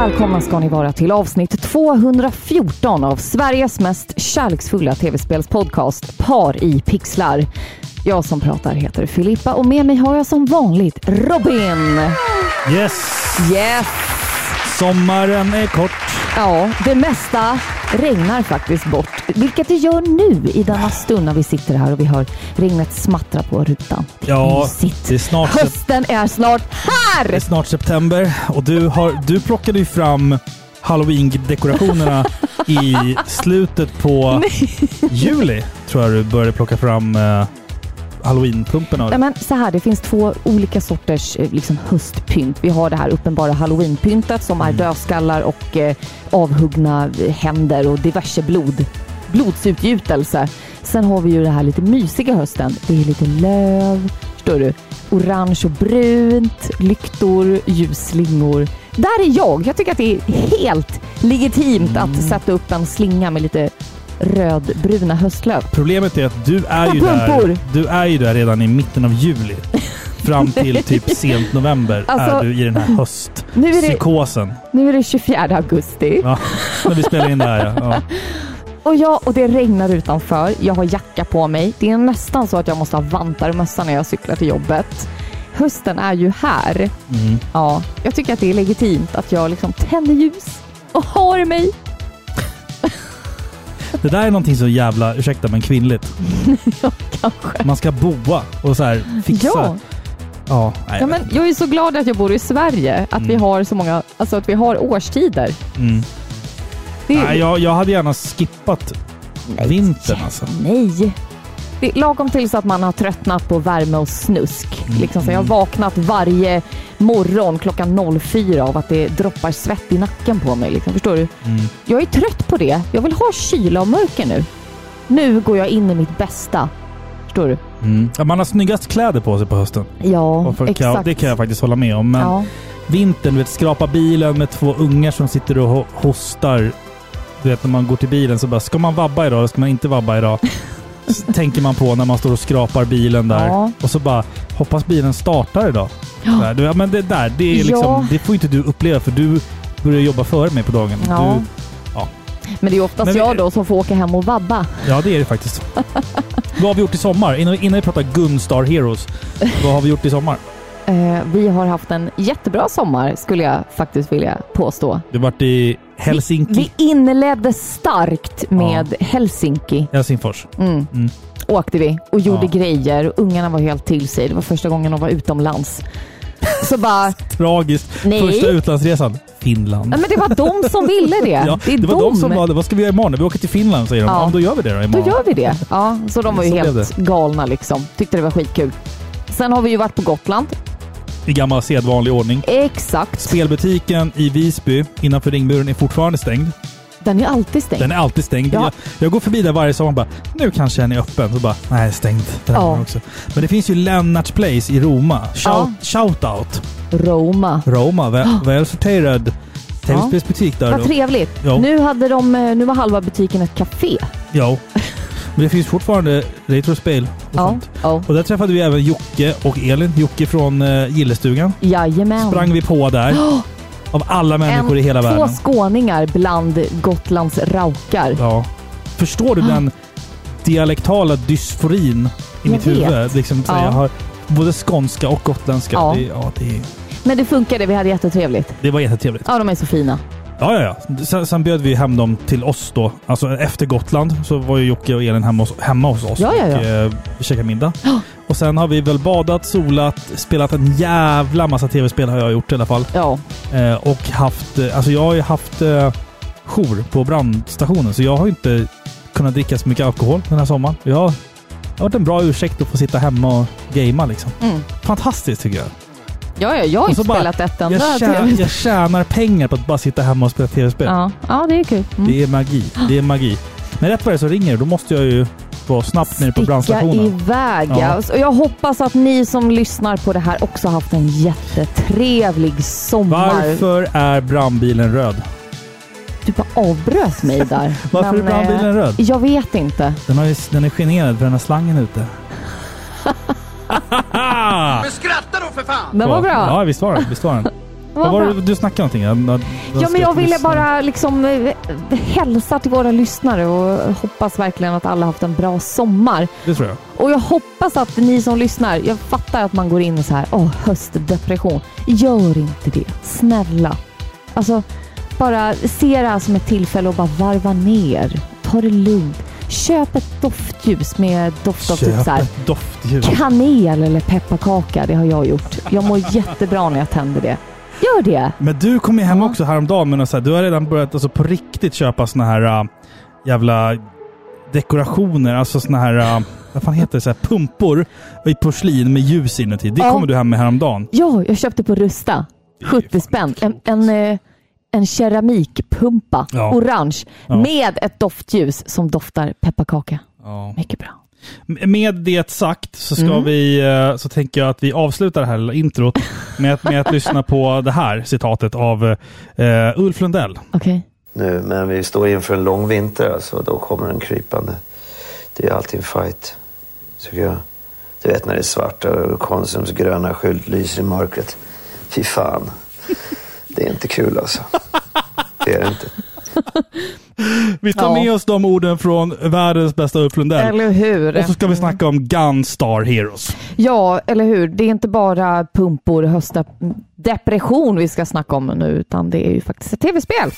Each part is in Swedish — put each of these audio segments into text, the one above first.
Välkomna ska ni vara till avsnitt 214 av Sveriges mest kärleksfulla tv-spelspodcast Par i pixlar. Jag som pratar heter Filippa och med mig har jag som vanligt Robin. Yes! Yes! Sommaren är kort. Ja, det mesta regnar faktiskt bort, vilket det gör nu i denna stund när vi sitter här och vi hör regnet smattra på rutan. Ja, Mysigt. det är snart, Hösten är snart det är här! snart september och du, har, du plockade ju fram halloween-dekorationerna i slutet på juli. Tror jag du började plocka fram eh, halloween-pumpen det. men så här, det finns två olika sorters eh, liksom, höstpynt. Vi har det här uppenbara halloweenpyntet som är Mm. dödskallar och eh, avhuggna eh, händer och diverse blod. Blodsutgjutelse. Sen har vi ju det här lite mysiga hösten. Det är lite löv, förstår du? Orange och brunt, lyktor, ljusslingor. Där är jag. Jag tycker att det är helt legitimt Mm. att sätta upp en slinga med lite rödbruna höstlöv. Problemet är att du är, ju där, du är ju där redan i mitten av juli. Fram till typ sent november Alltså, är du i den här Nu höstpsykosen. Nu är det 24 augusti. Ja, när vi spelar in det här. Ja. Ja. Och, jag, och det regnar utanför. Jag har jacka på mig. Det är nästan så att jag måste ha vantar och mössa när jag cyklar till jobbet. Hösten är ju här. Mm. Ja, jag tycker att det är legitimt att jag liksom tänder ljus och har mig. Det där är någonting så jävla, ursäkta men kvinnligt. ja, kanske. Man ska boa och så här fixa. Ja, Ja, nej, ja, men jag är så glad att jag bor i Sverige. Att vi Mm. har så många, alltså att vi har årstider. mm. Det är, nej jag, jag hade gärna skippat Nej. vintern alltså. Nej. Det är lagom till så att man har tröttnat på värme och snusk. Mm. Liksom så jag har vaknat varje morgon klockan 04 av att det droppar svett i nacken på mig. Liksom. Förstår du? Mm. Jag är trött på det. Jag vill ha kyla och mörker nu. Nu går jag in i mitt bästa. Förstår du? Mm. Ja, man har snyggast kläder på sig på hösten. Ja, för, kan, exakt. det kan jag faktiskt hålla med om. Men Ja. vintern, vet, skrapa bilen med två ungar som sitter och ho- hostar. Du vet när man går till bilen så bara, ska man vabba idag eller ska man inte vabba idag? Tänker man på när man står och skrapar bilen där. Ja. Och så bara, hoppas bilen startar idag. Ja. Ja, men det där, det, är liksom, Ja. det får inte du uppleva för du börjar jobba före mig på dagen. Ja. Du, Men det är oftast Men jag då som får åka hem och vabba. ja, det är det faktiskt. vad har vi gjort i sommar? Innan, innan vi pratar Gunstar Heroes. Vad har vi gjort i sommar? Eh, vi har haft en jättebra sommar skulle jag faktiskt vilja påstå. Du har varit i Helsinki, Vi inledde starkt med Helsinki. Helsingfors. Mm. Mm. Åkte vi och gjorde Ja. grejer och ungarna var helt till sig. Det var första gången de var utomlands. Så bara, Tragiskt. Nej. Första utlandsresan, Finland. nej men det var de som ville det. Ja, det det var de. de som var Vad ska vi göra imorgon? Vi åker till Finland, säger de. Ja. Ja, då gör vi det då Då imorgon. gör vi det. Ja, så de var ju Så helt galna liksom. Tyckte det var skitkul. Sen har vi ju varit på Gotland. I gammal sedvanlig ordning. Exakt. Spelbutiken i Visby innanför ringmuren är fortfarande stängd. Den är alltid stängd. Den är alltid stängd. Ja. Jag, jag går förbi där varje sommar och bara, nu kanske den är öppen. Så bara, nej, stängd. Den Ja. ja. också. Men det finns ju Lennarts Place i Roma. Shout, Ja. shout out. Roma. Roma, väl, väl sorterad tv-spelsbutik där. Vad då. trevligt. Ja. Nu, hade de, eh, nu var halva butiken ett café. Ja. Men det finns fortfarande retrospel och Ja. sånt. ja. Och där träffade vi även Jocke och Elin. Jocke från uh, Gillestugan. Jajamän. Sprang vi på där. Av alla människor i hela Två världen. skåningar bland Gotlands raukar. Ja. Förstår du den dialektala dysforin i Jag mitt vet. huvud? Liksom, så Ja. Jag har både skånska och gotländska. Ja. Det, ja, det, Men det funkade, vi hade jättetrevligt. det var jättetrevligt. Ja, de är så fina. Ja, ja, ja. Sen, sen bjöd vi hem dem till oss då. Alltså efter Gotland så var ju Jocke och Elin hemma hos, hemma hos oss Ja, ja, ja. och eh, käkade middag. Ja. Och sen har vi väl badat, solat, spelat en jävla massa tv-spel har jag gjort i alla fall. Ja. Eh, och haft, eh, alltså jag har ju haft eh, jour på brandstationen så jag har ju inte kunnat dricka så mycket alkohol den här sommaren. Jag har, det har varit en bra ursäkt att få sitta hemma och gamea liksom. Mm. Fantastiskt tycker jag. Ja, ja, jag har inte bara- spelat ett enda Jag, tjä, jag tjänar pengar på att bara sitta hemma och spela tv-spel. Ja. ja, det är kul. Mm. Det är magi. Det är magi. Men rätt vad det så ringer då måste jag ju vara snabbt nere på Sticka brandstationen. iväg. Ja. Och jag hoppas att ni som lyssnar på det här också har haft en jättetrevlig sommar. Varför är brandbilen röd? Du bara avbröt mig där. Varför Men, är brandbilen eh, röd? Jag vet inte. Den, har ju, den är generad för den har slangen ute. Men skratta då för fan! Den var bra. Ja, visst var den. Visst var den. Vad var det du snackade någonting? Jag, jag, Ja, men jag ville bara liksom eh, hälsa till våra lyssnare och hoppas verkligen att alla haft en bra sommar. Det tror jag. Och jag hoppas att ni som lyssnar, jag fattar att man går in i så här, åh, höstdepression. Gör inte det. Snälla. Alltså, bara se det här som ett tillfälle och bara varva ner. Ta det lugnt. Köp ett doftljus med doft av typ så här, ett doftljus. kanel eller pepparkaka. Det har jag gjort. Jag mår jättebra när jag tänder det. Gör det! Men du kom ju hem Ja. också häromdagen med så här, du har redan börjat alltså, på riktigt köpa såna här äh, jävla dekorationer. Alltså såna här, äh, vad fan heter det, så här, pumpor i porslin med ljus inuti. Det Ja. kommer du hem med häromdagen. Ja, jag köpte på Rusta. Det är ju 70 spänn. En, en, eh, en keramikpumpa, Ja. orange, Ja. med ett doftljus som doftar pepparkaka. Ja. Mycket bra. Med det sagt så ska Mm. vi, äh, så tänker jag att vi avslutar det här lilla introt med att, med att lyssna på det här citatet av äh, Ulf Lundell. Okej. nu, men vi står inför en lång vinter alltså. Då kommer den krypande. Det är alltid en fight, tycker jag. Du vet när det är svart och Konsums gröna skylt lyser i mörkret. Fy fan. Det är inte kul alltså. Det är det inte. Vi tar Ja. med oss de orden från världens bästa Ulf Lundell. Eller hur? Och så ska vi snacka om Gunstar Heroes. Ja, eller hur? Det är inte bara pumpor, höstdepression vi ska snacka om nu, utan det är ju faktiskt ett tv-spel.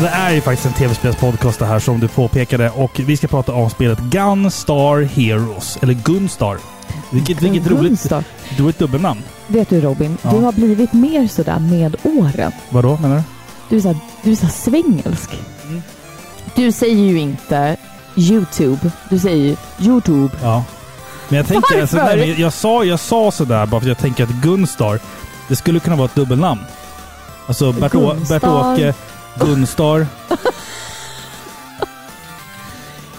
Det är ju faktiskt en tv-spelspodcast det här som du påpekade och vi ska prata om spelet Gunstar Heroes. Eller Gunstar. Vilket, vilket roligt, Gunstar. roligt dubbelnamn. Vet du Robin, Ja. du har blivit mer sådär med åren. Vadå menar du? Du är så, här, du är så här svängelsk. Mm. Du säger ju inte YouTube, du säger ju YouTube. Ja. Men jag tänker, alltså, Varför? nej, men jag, sa, jag sa sådär bara för att jag tänker att Gunstar, det skulle kunna vara ett dubbelnamn. Alltså Bert-Å- Gunstar. Bert-Åke, Gunstar.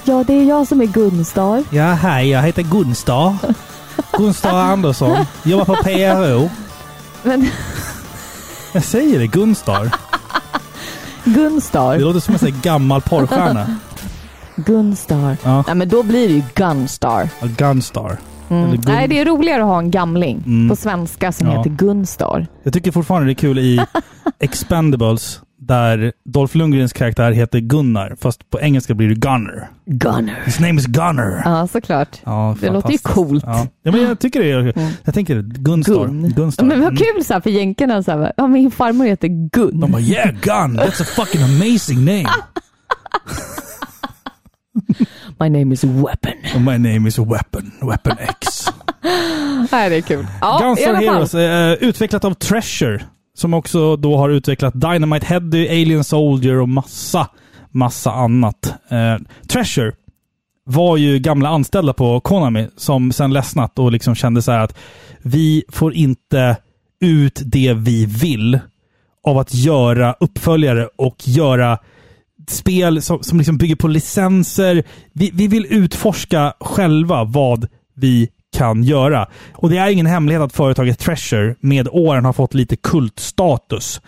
Ja, det är jag som är Gunstar. Ja, hej, jag heter Gunstar. Gunstar Andersson. Jobbar på PRO. Men Jag säger det, Gunstar. Gunstar, Det låter som en gammal porrstjärna. Gunstar. Ja. Nej, men då blir det ju Gunstar. Ja, Gunstar. Mm. Gun- Nej, det är roligare att ha en gamling Mm. på svenska som Ja. heter Gunstar. Jag tycker fortfarande det är kul i Expendables där Dolph Lundgrens karaktär heter Gunnar, fast på engelska blir det Gunner. Gunner. His name is Gunner. Ja, såklart. Ja, Det låter ju coolt. Ja. ja, men jag tycker det. Är, Mm. Jag tänker. Gunstar. Gun. Gunstar. Men vad Mm. kul så här för jänkarna. Så här, ja, min farmor heter Gun. De bara yeah, Gun! That's a fucking amazing name. My name is Weapon. And my name is Weapon. Weapon X. Nej, det är kul. Ja, Gunstar. Heroes eh, utvecklat av Treasure. Som också då har utvecklat Dynamite Heady, Alien Soldier och massa, massa annat. Eh, Treasure var ju gamla anställda på Konami som sen ledsnat och liksom kände så här att vi får inte ut det vi vill av att göra uppföljare och göra spel som, som liksom bygger på licenser. Vi, vi vill utforska själva vad vi kan göra. Och det är ingen hemlighet att företaget Treasure med åren har fått lite kultstatus.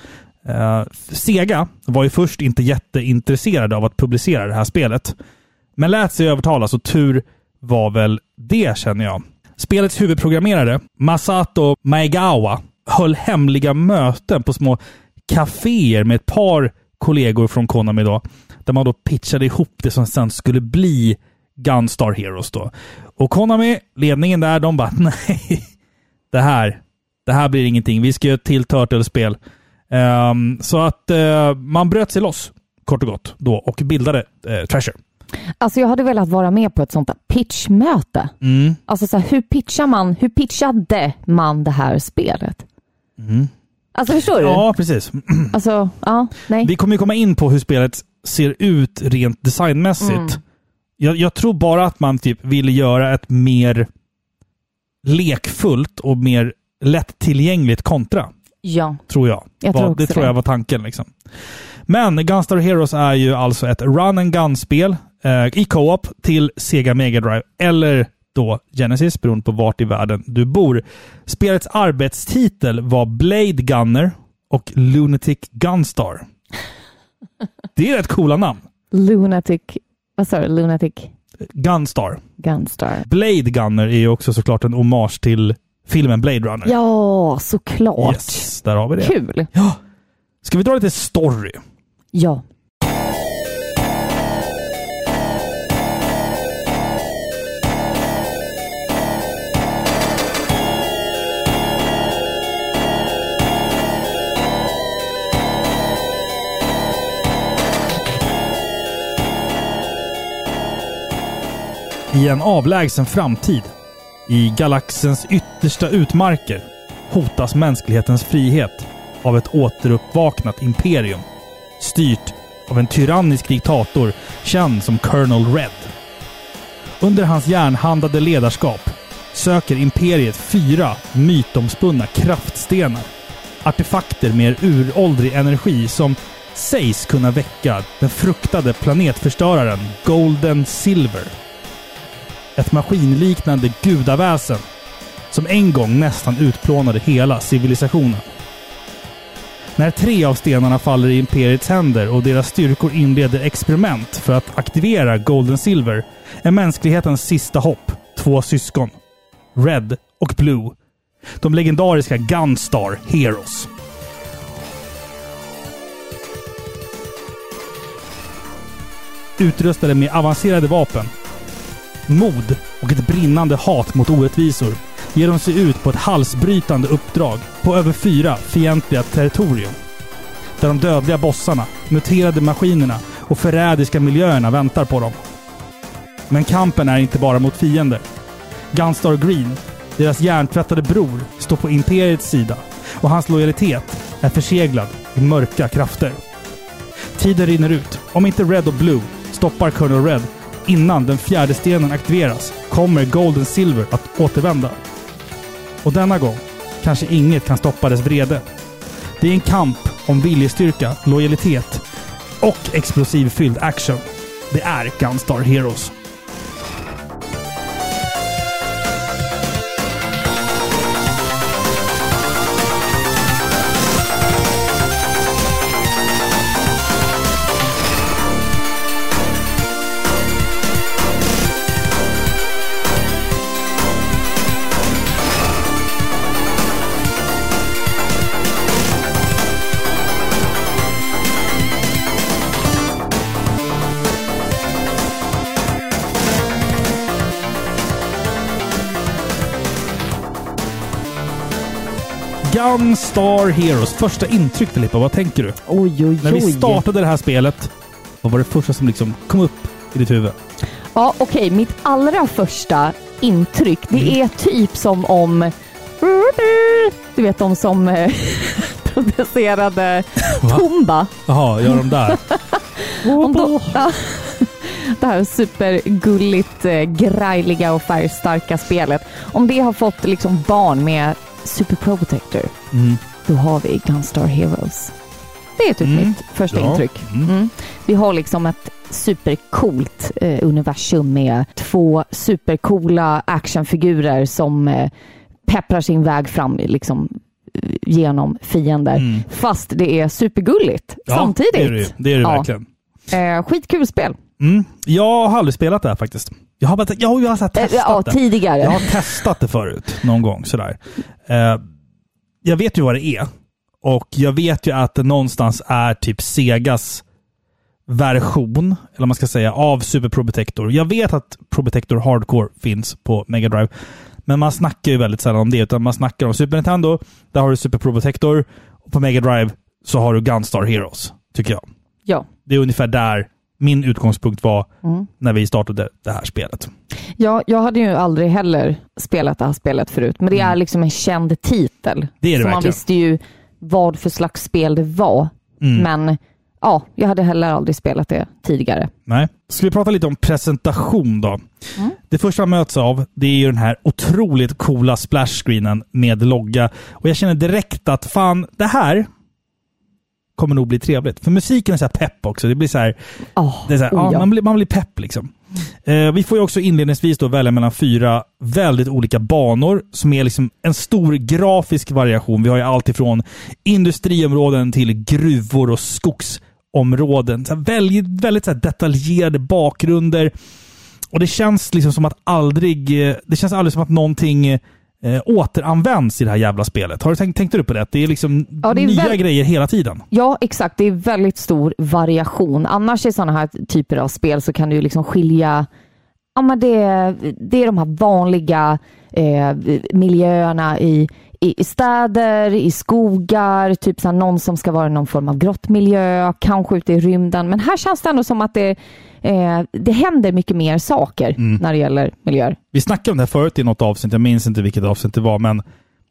Uh, Sega var ju först inte jätteintresserade av att publicera det här spelet. Men lät sig övertalas och tur var väl det känner jag. Spelets huvudprogrammerare, Masato Maegawa, höll hemliga möten på små kaféer med ett par kollegor från Konami då. Där man då pitchade ihop det som sen skulle bli Gunstar Heroes då. Och Konami, ledningen där, de bara nej. Det här, det här blir ingenting. Vi ska göra ett till Turtles-spel. Ehm, så att eh, man bröt sig loss, kort och gott, då och bildade eh, Treasure. Alltså jag hade velat vara med på ett sånt pitchmöte. Mm. Alltså så här, hur pitchar man, hur pitchade man det här spelet? Alltså förstår du? Ja, precis. Alltså, ja, nej. Vi kommer ju komma in på hur spelet ser ut rent designmässigt. Mm. Jag, jag tror bara att man typ ville göra ett mer lekfullt och mer lättillgängligt kontra. Ja, Tror jag. Jag Var- tror det tror jag var tanken. Liksom. Men Gunstar Heroes är ju alltså ett run and gun-spel eh, i co-op till Sega Mega Drive eller då Genesis, beroende på vart i världen du bor. Spelets arbetstitel var Blade Gunner och Lunatic Gunstar. Det är rätt coola namn. Lunatic, vad sa du? Lunatic Gunstar. Gunstar. Blade Gunner är ju också såklart en hommage till filmen Blade Runner. Ja, såklart. Yes, där har vi det. Kul. Ja. Ska vi dra lite story? Ja. I en avlägsen framtid, i galaxens yttersta utmarker, hotas mänsklighetens frihet av ett återuppvaknat imperium. Styrt av en tyrannisk diktator känd som Colonel Red. Under hans järnhandade ledarskap söker imperiet fyra mytomspunna kraftstenar. Artefakter med uråldrig energi som sägs kunna väcka den fruktade planetförstöraren Golden Silver ett maskinliknande gudaväsen som en gång nästan utplånade hela civilisationen. När tre av stenarna faller i Imperiets händer och deras styrkor inleder experiment för att aktivera Golden Silver är mänsklighetens sista hopp två syskon. Red och Blue. De legendariska Gunstar Heroes. Utrustade med avancerade vapen mod och ett brinnande hat mot orättvisor ger de sig ut på ett halsbrytande uppdrag på över fyra fientliga territorium. Där de dödliga bossarna, muterade maskinerna och förrädiska miljöerna väntar på dem. Men kampen är inte bara mot fiender. Gunstar Green, deras hjärntvättade bror, står på Imperiets sida och hans lojalitet är förseglad i mörka krafter. Tiden rinner ut. Om inte Red och Blue stoppar Colonel Red innan den fjärde stenen aktiveras kommer Golden Silver att återvända. Och denna gång kanske inget kan stoppa dess vrede. Det är en kamp om viljestyrka, lojalitet och explosivfylld action. Det är Gunstar Heroes. Gunstar Heroes. Första intryck Filippa, vad tänker du? Oj, oj, När vi oj. startade det här spelet, vad var det första som liksom kom upp i ditt huvud? Ja, okej. Mitt allra första intryck, det Mm. är typ som om... Du vet de som eh, producerade Va? Tumba. Jaha, gör de där? Om de, ja, det här supergulligt, eh, grejliga och färgstarka spelet. Om det har fått liksom barn med Super Protector, Mm. då har vi Gunstar Heroes. Det är typ Mm. mitt första Ja. intryck. Mm. Mm. Vi har liksom ett supercoolt eh, universum med två supercoola actionfigurer som eh, pepprar sin väg fram liksom, eh, genom fiender. Mm. Fast det är supergulligt Ja, samtidigt. Det är det, det, är det Ja. verkligen. Eh, skitkul spel. Mm. Jag har aldrig spelat det här faktiskt. Jag har, bara, jag har, jag har testat ja, det. tidigare. Jag har testat det förut, någon gång sådär. Eh, jag vet ju vad det är. Och jag vet ju att det någonstans är typ Segas version, eller man ska säga, av Super Pro Protector. Jag vet att Pro Protector Hardcore finns på Mega Drive. Men man snackar ju väldigt sällan om det, utan man snackar om Super Nintendo. Där har du Super Pro Protector. Och på Mega Drive så har du Gunstar Heroes, tycker jag. Ja. Det är ungefär där min utgångspunkt var Mm. när vi startade det här spelet. Ja, jag hade ju aldrig heller spelat det här spelet förut, men det är liksom en känd titel. Mm. Det är det så man verkligen. visste ju vad för slags spel det var. Mm. Men ja, jag hade heller aldrig spelat det tidigare. Nej. Ska vi prata lite om presentation då? Mm. Det första man möts av, det är ju den här otroligt coola splash-screenen med logga. Och jag känner direkt att fan, det här kommer nog bli trevligt. För musiken är så pepp också. Det blir så här, Oh, det är så här, oh, ja, man, blir, man blir pepp liksom. Eh, vi får ju också inledningsvis då välja mellan fyra väldigt olika banor som är liksom en stor grafisk variation. Vi har ju allt ifrån industriområden till gruvor och skogsområden. Så väldigt väldigt så detaljerade bakgrunder. Och det känns liksom som att aldrig... eh, Det känns aldrig som att någonting eh, återanvänds i det här jävla spelet. Har du tänkt, tänkte du på det? Det är liksom Ja, det är nya väl- grejer hela tiden. Ja, exakt. Det är väldigt stor variation. Annars i sådana här typer av spel så kan du liksom skilja Ja, men det, det är de här vanliga eh, miljöerna i, i, i städer, i skogar, typ så någon som ska vara i någon form av grottmiljö, kanske ute i rymden. Men här känns det ändå som att det, eh, det händer mycket mer saker när det gäller miljöer. Vi snackade om det här förut i något avsnitt, jag minns inte vilket avsnitt det var, men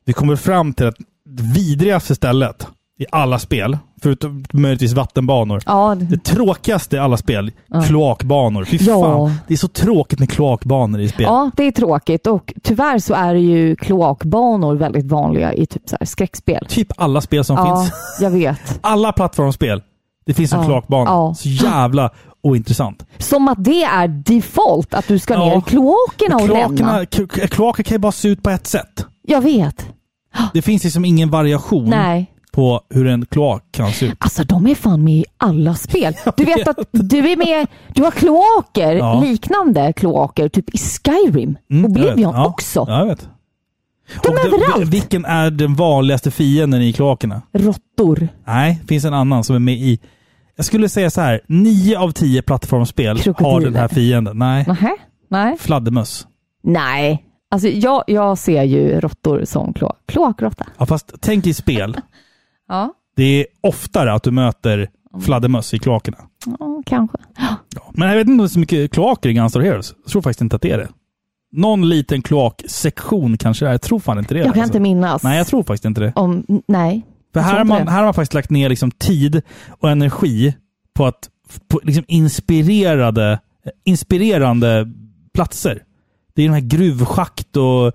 vi kommer fram till att det vidrigaste stället i alla spel, förutom möjligtvis vattenbanor, Ja, det tråkigaste i alla spel, kloakbanor. Fy Ja. fan, det är så tråkigt med kloakbanor i spel. ja, det är tråkigt och tyvärr så är det ju kloakbanor väldigt vanliga i typ så skräckspel. Typ alla spel som Ja, finns. jag vet. Alla plattformsspel. Det finns en Ja. kloakbana. Så jävla ointressant. Som att det är default, att du ska ner i kloakerna och lämna. kloaker kan ju bara se ut på ett sätt. Jag vet. Det finns liksom ingen variation Nej. På hur en kloak kan se ut. Alltså de är fan med i alla spel. Du vet att du är med, du har kloaker, Ja. liknande kloaker, typ i Skyrim. Mm, jag Oblivion. Ja. också. Ja, jag vet. De Och är överallt. Vilken är den vanligaste fienden i kloakerna? Råttor. Nej, det finns en annan som är med i... Jag skulle säga så här, nio av tio plattformsspel har Krokodiler. den här fienden. Nej, Nähä? Nej. fladdermöss. Nej. Alltså jag, jag ser ju råttor som kloak. Kloakråtta. Ja, fast tänk i spel. Ja. Det är oftare att du möter fladdermöss i kloakerna. ja, kanske. Ja. Men jag vet inte om det är så mycket kloaker i Guns N' Heroes. Jag tror faktiskt inte att det är det. Någon liten kloaksektion kanske det är. Jag tror fan inte det. Jag kan alltså. inte minnas. Nej, jag tror faktiskt inte det. om, nej. För här har, man, här har man faktiskt lagt ner liksom tid och energi på att på liksom inspirerade, inspirerande platser. Det är de här gruvschakt och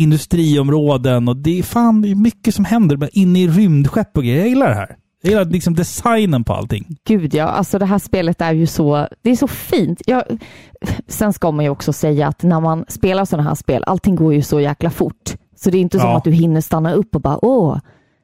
industriområden och det är fan det är mycket som händer inne i rymdskepp och grejer. Jag gillar det här. Jag gillar liksom designen på allting. Gud ja, alltså det här spelet är ju så, det är så fint. Jag, sen ska man ju också säga att när man spelar sådana här spel, allting går ju så jäkla fort. Så det är inte som Ja. att du hinner stanna upp och bara åh,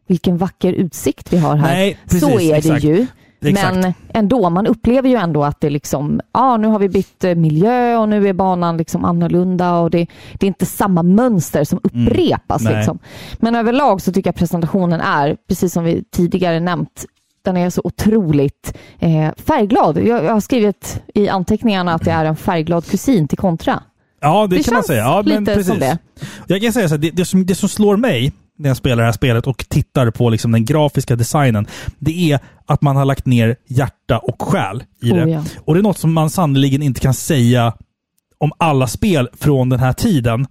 vilken vacker utsikt vi har här. Nej, precis, så är exakt. det ju. Exakt. Men ändå, man upplever ju ändå att det liksom, ja nu har vi bytt eh, miljö och nu är banan liksom annorlunda och det, det är inte samma mönster som upprepas. Mm. Liksom. Men överlag så tycker jag presentationen är, precis som vi tidigare nämnt, den är så otroligt eh, färgglad. Jag, jag har skrivit i anteckningarna att det är en färgglad kusin till Contra. Ja, det, Det kan man säga. Ja, men lite precis. som det. Jag kan säga så här, det, det, som, det som slår mig när jag spelar det här spelet och tittar på liksom den grafiska designen, det är att man har lagt ner hjärta och själ i Oh, det. ja. Och det är något som man sannoliken inte kan säga om alla spel från den här tiden.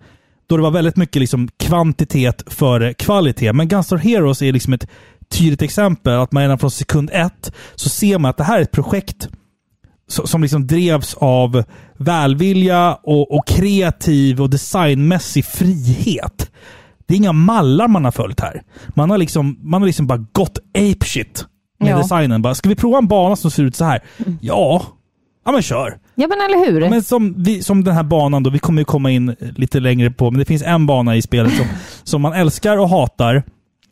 Då det var väldigt mycket liksom kvantitet före kvalitet. Men Guns N' Heroes är liksom ett tydligt exempel. Att man redan från sekund ett så ser man att det här är ett projekt so- som liksom drevs av välvilja och, och kreativ och designmässig frihet. Det är inga mallar man har följt här. Man har liksom, man har liksom bara gått ape shit med Ja. designen. Bara, ska vi prova en bana som ser ut så här? Ja, ja men kör. Ja men eller hur? Men som, vi, som den här banan då, vi kommer ju komma in lite längre på, men det finns en bana i spelet som, som man älskar och hatar.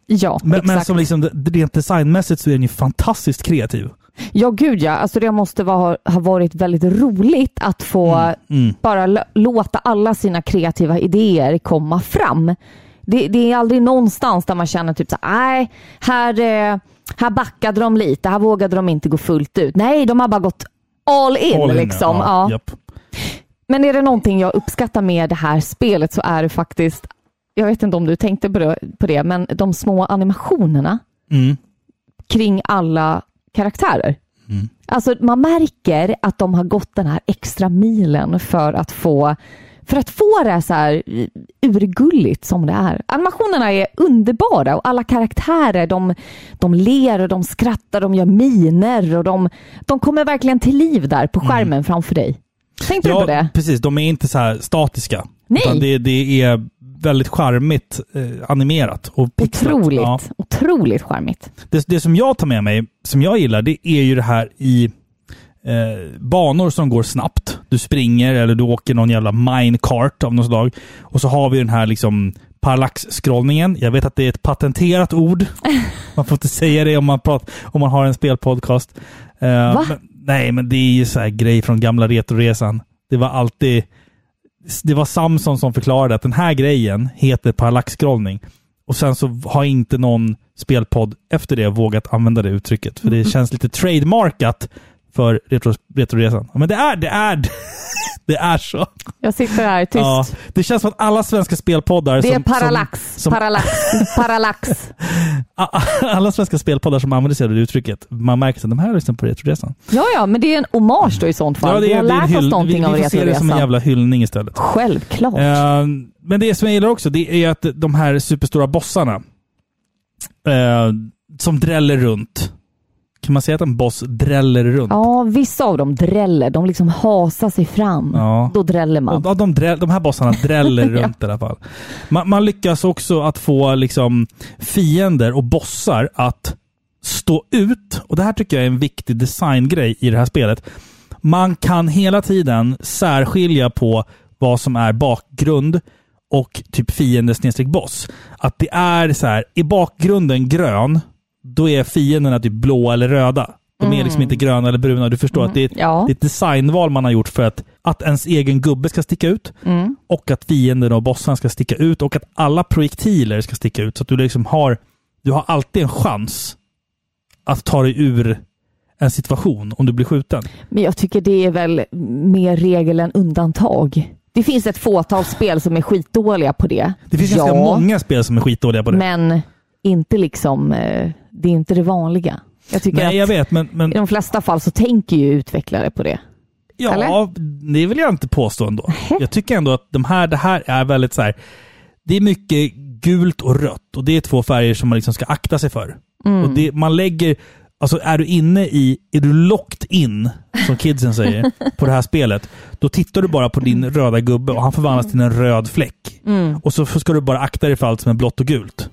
ja, Men, exakt. men som liksom, rent designmässigt så är den ju fantastiskt kreativ. Ja, gud ja. Alltså det måste vara, ha varit väldigt roligt att få Mm. bara l- låta alla sina kreativa idéer komma fram. Det, det är aldrig någonstans där man känner typ så nej, här, eh, här backade de lite, här vågade de inte gå fullt ut. Nej, de har bara gått all in, All in, liksom. Ja. japp. Men är det någonting jag uppskattar med det här spelet så är det faktiskt, jag vet inte om du tänkte på det, på det men de små animationerna Mm. kring alla karaktärer. Mm. Alltså man märker att de har gått den här extra milen för att få för att få det så här eh, urgulligt som det är. Animationerna är underbara och alla karaktärer de, de ler och de skrattar, de gör miner och de, de kommer verkligen till liv där på skärmen Mm. framför dig. Tänkte du på det? precis. De är inte så här statiska. Nej. Det, det är väldigt charmigt eh, animerat och pixlat. Otroligt, Ja. otroligt charmigt. Det, det som jag tar med mig, som jag gillar, det är ju det här i eh, banor som går snabbt. Du springer eller du åker någon jävla minecart av något slag. Och så har vi den här liksom parallax-scrollningen. Jag vet att det är ett patenterat ord. Man får inte säga det om man, pratar, om man har en spelpodcast. Eh? Men, nej, men det är ju så här grej från gamla Retroresan. Det var alltid... Det var Samson som förklarade att den här grejen heter parallax-scrollning. Och sen så har inte någon spelpodd efter det vågat använda det uttrycket. För det känns lite trademarkat för retro, Retroresan. Men det är, det är, det är så. Jag sitter här tyst. Ja, det känns som att alla svenska spelpoddar det är som, parallax, som- parallax, parallax. alla svenska spelpoddar som använder sig av det uttrycket, man märker att de här lyssnar på Retroresan. Ja, ja, men det är en hommage då i sånt fall. vi har det är lärt en oss hyll- någonting vi, av vi får se det som en Retroresan. jävla hyllning istället. Självklart. Eh, men det som jag gillar också, det är att de här superstora bossarna eh, som dräller runt. Kan man säga att en boss dräller runt? Ja, vissa av dem dräller. De liksom hasar sig fram. Ja. Då dräller man. Ja, de, dräll, de här bossarna dräller runt i alla fall. Man, man lyckas också att få liksom, fiender och bossar att stå ut. Och Det här tycker jag är en viktig designgrej i det här spelet. Man kan hela tiden särskilja på vad som är bakgrund och typ fiende boss. Att det är så här, i bakgrunden grön, då är fienderna typ blå eller röda. De är liksom inte gröna eller bruna. Du förstår att det är, ett, Ja. det är ett designval man har gjort för att, att ens egen gubbe ska sticka ut Mm. och att fienden och bossen ska sticka ut och att alla projektiler ska sticka ut. Så att du liksom har, du har alltid en chans att ta dig ur en situation om du blir skjuten. Men jag tycker det är väl mer regel än undantag. Det finns ett fåtal spel som är skitdåliga på det. Det finns ja, ganska många spel som är skitdåliga på det. Men inte liksom, eh, det är inte det vanliga. Jag tycker Nej, att jag vet, men, men i de flesta fall så tänker ju utvecklare på det. ja, eller? det vill jag inte påstå ändå. Jag tycker ändå att de här, det här är väldigt så här. Det är mycket gult och rött och det är två färger som man liksom ska akta sig för. Mm. Och det, man lägger, alltså är du inne i, är du locked in, som kidsen säger, på det här spelet, då tittar du bara på din röda gubbe och han förvandlas till en röd fläck. Mm. Och så ska du bara akta dig för allt som är blått och gult.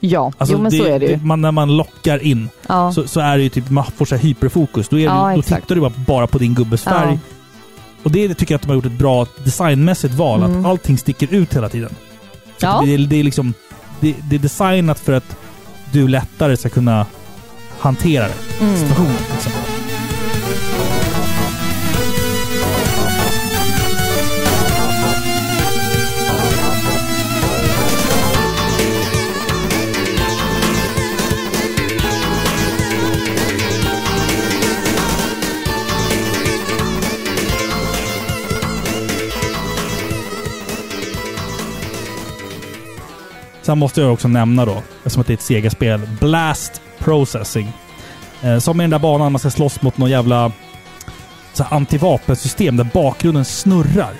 Ja, Alltså jo men så är det ju. man, när man lockar in Ja. så, så är det ju typ, man får så här hyperfokus. Då, är Ja, du, då tittar du bara, bara på din gubbes färg. Ja. Och det tycker jag att de har gjort ett bra designmässigt val, Mm. att allting sticker ut hela tiden. Så Ja. det, det, är liksom, det, det är designat för att du lättare ska kunna hantera det. Mm. situationen. Liksom. Sen måste jag också nämna då, eftersom det är ett Sega-spel, Blast Processing. Eh, som i den där banan man ska slåss mot någon jävla så här antivapensystem där bakgrunden snurrar.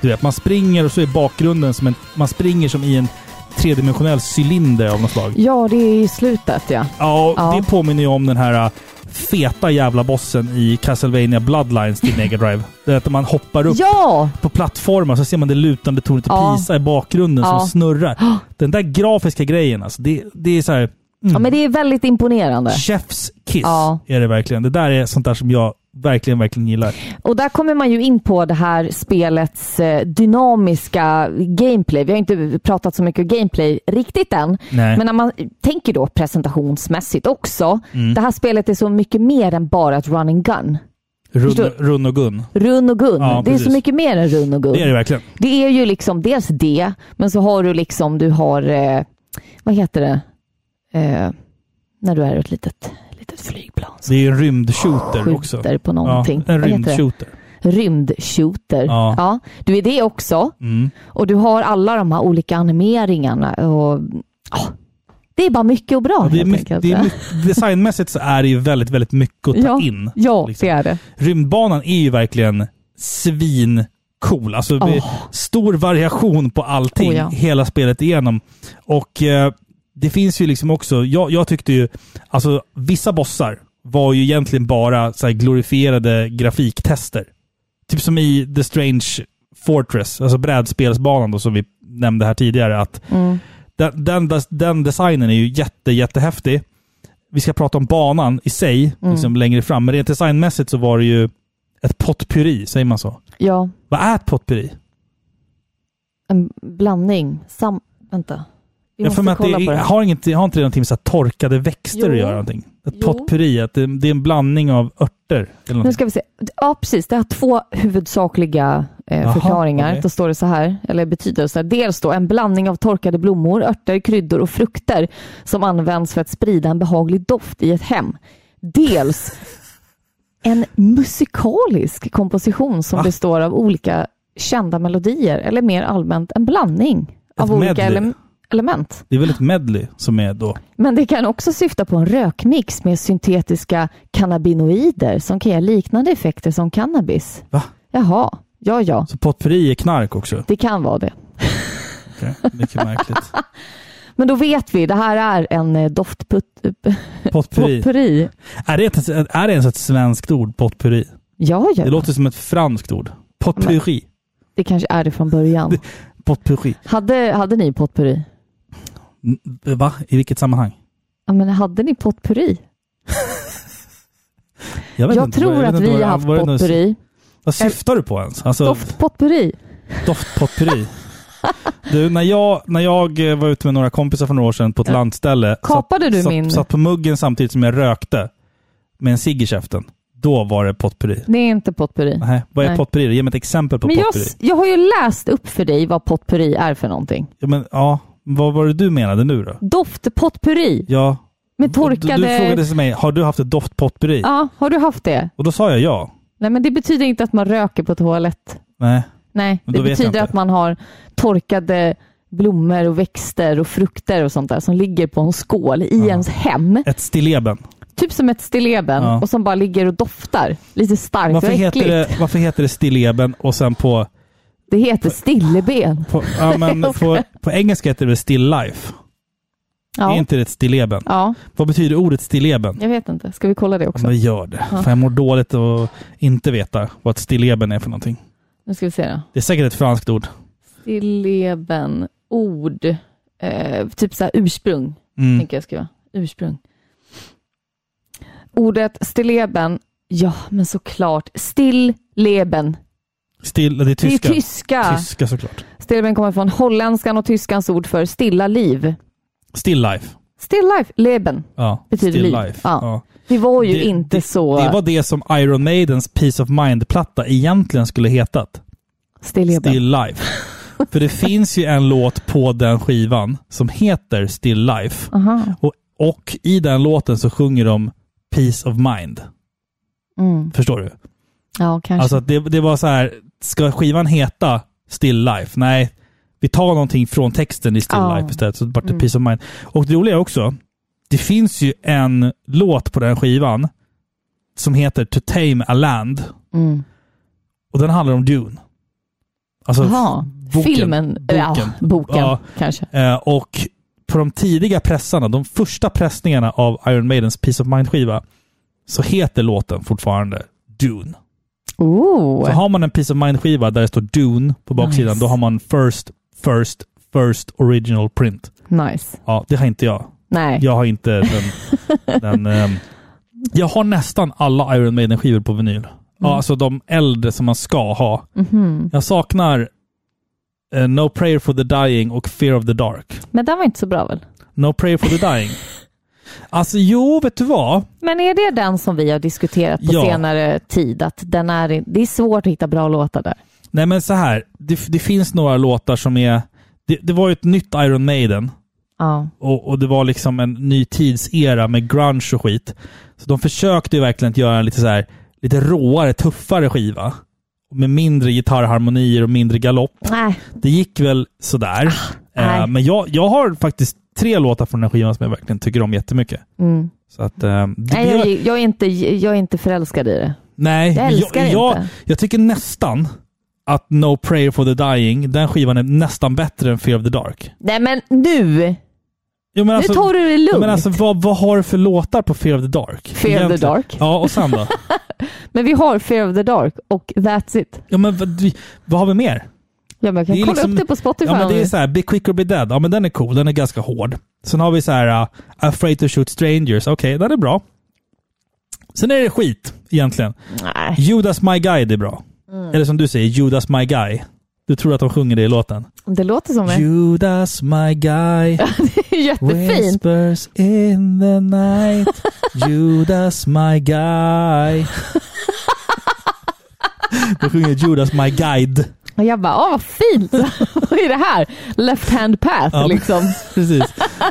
Du vet, man springer och så är bakgrunden som en... Man springer som i en tredimensionell cylinder av något slag. ja, det är i slutet ja. Ja, Ja. det påminner ju om den här feta jävla bossen i Castlevania Bloodlines till Mega Drive. Det är att man hoppar upp Ja! på plattformar så ser man det lutande tornet av Ja. Pisa i bakgrunden Ja. som snurrar. Den där grafiska grejen alltså, det, det är så här... ja, men det är väldigt imponerande. Chef's kiss Ja. är det verkligen. Det där är sånt där som jag verkligen, verkligen gillar. Och där kommer man ju in på det här spelets eh, dynamiska gameplay. Vi har inte pratat så mycket gameplay riktigt än. Nej. Men när man tänker då presentationsmässigt också. Mm. Det här spelet är så mycket mer än bara ett run and gun. Run, run och gun. Run och gun. Ja, det är så precis. mycket mer än run och gun. Det är det verkligen. Det är ju liksom dels det, men så har du liksom, du har, eh, vad heter det, eh, när du är ett litet, litet flygplan Det är ju en rymdshooter också. på någonting. Ja, en rymdshooter. Rymdshooter. Ja. Ja. du är det också. Mm. Och du har alla de här olika animeringarna. Och, ah, Det är bara mycket och bra Och det är mycket, det är mycket, designmässigt så är det ju väldigt, väldigt mycket att ta ja, in. Ja, liksom. det är det. Rymdbanan är ju verkligen svincool. Alltså det är Åh. stor variation på allting Oh, ja. hela spelet igenom. Och eh, det finns ju liksom också, jag, jag tyckte ju, alltså vissa bossar var ju egentligen bara så här glorifierade grafiktester. Typ som i The Strange Fortress, alltså brädspelsbanan då som vi nämnde här tidigare. att Mm. den, den, den designen är ju jätte, jättehäftig. Vi ska prata om banan i sig Mm. liksom längre fram, men rent designmässigt så var det ju ett potpurri, säger man så? Ja, Vad är ett potpurri? en blandning. Sam... Vänta. Vi Jag måste mig att det, det. har, inget, har inte det någonting med så torkade växter Jo. att göra? Någonting? Ett Jo. potpurri, att det, det är en blandning av örter? Eller Nu ska vi se. Ja, precis. Det har två huvudsakliga eh, förklaringar. okej. Då står det så här, eller betyder det så här. Dels då en blandning av torkade blommor, örter, kryddor och frukter som används för att sprida en behaglig doft i ett hem. Dels en musikalisk komposition som Va? består av olika kända melodier eller mer allmänt en blandning av Ett olika medley. Ele- element. Det är väl ett medley som är då... Men det kan också syfta på en rökmix med syntetiska cannabinoider som kan ge liknande effekter som cannabis. Va? Jaha, ja ja, Så potpurri är knark också? det kan vara det. Okej, Mycket märkligt. Men då vet vi, det här är en eh, doftputt... Potpurri. Potpurri. Är det, ett, är det ens ett svenskt ord, potpurri? Ja, ja. Det låter som ett franskt ord. Potpurri. Det kanske är det från början. Potpurri. Hade, hade ni potpurri? Va? I vilket sammanhang? Ja, men hade ni potpurri? Jag, Jag inte, tror jag att vi har haft potpurri. Vad syftar du på ens? Alltså, Doftpotpurri. doftpotpurri. Du, när jag, när jag eh, var ute med några kompisar för några år sedan på ett Ja. landställe. Kapade satt, du satt, min- Satt på muggen samtidigt som jag rökte. Med en cigg i käften. Då var det potpurri. Det är inte potpurri. Nej, vad är Nej. potpurri? Ge mig ett exempel på Men jag, potpurri. s- jag har ju läst upp för dig vad potpurri är för någonting. Ja, men, ja, vad var det du menade nu då? Doftpotpurri Ja, med du, torkade... du frågade sig mig, har du haft ett doftpotpurri? Ja, har du haft det? Och då sa jag ja. Nej, men det betyder inte att man röker på toalett. Nej. Nej, det betyder att man har torkade blommor och växter och frukter och sånt där som ligger på en skål i Ja. ens hem. Ett stilleben. Typ som ett stilleben Ja. och som bara ligger och doftar lite starkt Varför och heter, äckligt. det, varför heter det stilleben och sen på, Det heter stilleben. på, ja, men på, på engelska heter det still life? Är Ja. inte det ett stilleben? ja, Vad betyder ordet stilleben? jag vet inte. Ska vi kolla det också? Men gör det. Ja. För jag mår dåligt att inte veta vad ett stilleben är för någonting. Nu ska vi se då. Det är säkert ett franskt ord. Stilleben, ord, eh, typ så här ursprung. Mm. tänker jag skriva. Ursprung. Ordet stilleben, ja men såklart. Stillleben. Still, det är tyska. Det är tyska. Tyska såklart. Stilleben kommer från holländskan och tyskans ord för stilla liv. Still life. Still life, leben. Ja. Betyder still liv. life. Ja. Ja. Det var ju Det- inte det, så Det var det som Iron Maidens Peace of Mind-platta egentligen skulle hetat. stilleben. Still Life. För det finns ju en låt på den skivan som heter Still Life. Aha. Och, och i den låten så sjunger de Peace of Mind. Mm. Förstår du? Ja, kanske. Alltså det, det var så här, ska skivan heta Still Life? Nej, vi tar någonting från texten i Still Ja. Life istället. Så vart det Mm. Peace of Mind. Och det roliga är också, det finns ju en låt på den skivan som heter To Tame a Land. mm. Och den handlar om Dune. Alltså Aha. boken. Filmen, Boken. ja, boken Ja. kanske. Eh, och på de tidiga pressarna, de första pressningarna av Iron Maidens Peace of Mind-skiva, så heter låten fortfarande Dune. Oh. Så har man en Peace of Mind-skiva där det står Dune på baksidan, Nice. då har man first, first, first original print. Nice. Ja, det har inte jag. Nej. Jag har inte den... den ehm, jag har nästan alla Iron Maiden-skivor på vinyl. Ja, Mm. alltså de äldre som man ska ha. Mhm. Jag saknar eh, No Prayer for the Dying och Fear of the Dark. Men den var inte så bra väl? No Prayer for the Dying. Alltså, jo, vet du vad? Men är det den som vi har diskuterat på Ja. senare tid? Att den är, det är svårt att hitta bra låtar där. Nej, men så här. Det, det finns några låtar som är... Det, det var ju ett nytt Iron Maiden. Ja. Och, och det var liksom en ny tidsera med grunge och skit. Så de försökte ju verkligen att göra en lite så här, lite råare, tuffare skiva. Med mindre gitarrharmonier och mindre galopp. Nej. Det gick väl sådär. Eh, men jag, jag har faktiskt tre låtar från den här skivan som jag verkligen tycker om jättemycket. Mm. Så att, eh, Nej, jag, jag, är inte, jag är inte förälskad i det. nej, Jag älskar jag, jag, inte. jag tycker nästan att No Prayer for the Dying, den skivan är nästan bättre än Fear of the Dark. Nej men nu! Jo, men alltså, nu tar du det lugnt. men alltså, vad, vad har du för låtar på Fear of the Dark? Fear of the Egentligen. Dark. Ja, och sen då? Men vi har Fear of the Dark och That's It. ja, men vad, vad har vi mer? Ja, men jag kan Det är kolla liksom- upp det på Spotify. Ja, men det är så här, Be Quick or Be Dead. Ja, men den är cool. Den är ganska hård. Sen har vi så här, uh, Afraid to Shoot Strangers. Okej, den är bra. Sen är det skit, egentligen. Nej. Judas My Guide är bra. Mm. Eller som du säger, Judas My Guy. Du tror att de sjunger det i låten? Det låter som en... Judas My Guy. Det är jättefint. Whispers in the night. Judas My Guy. De sjunger Judas My Guide. Och jag bara, åh vad fint! vad är det här? Left hand path Ja. liksom. Precis.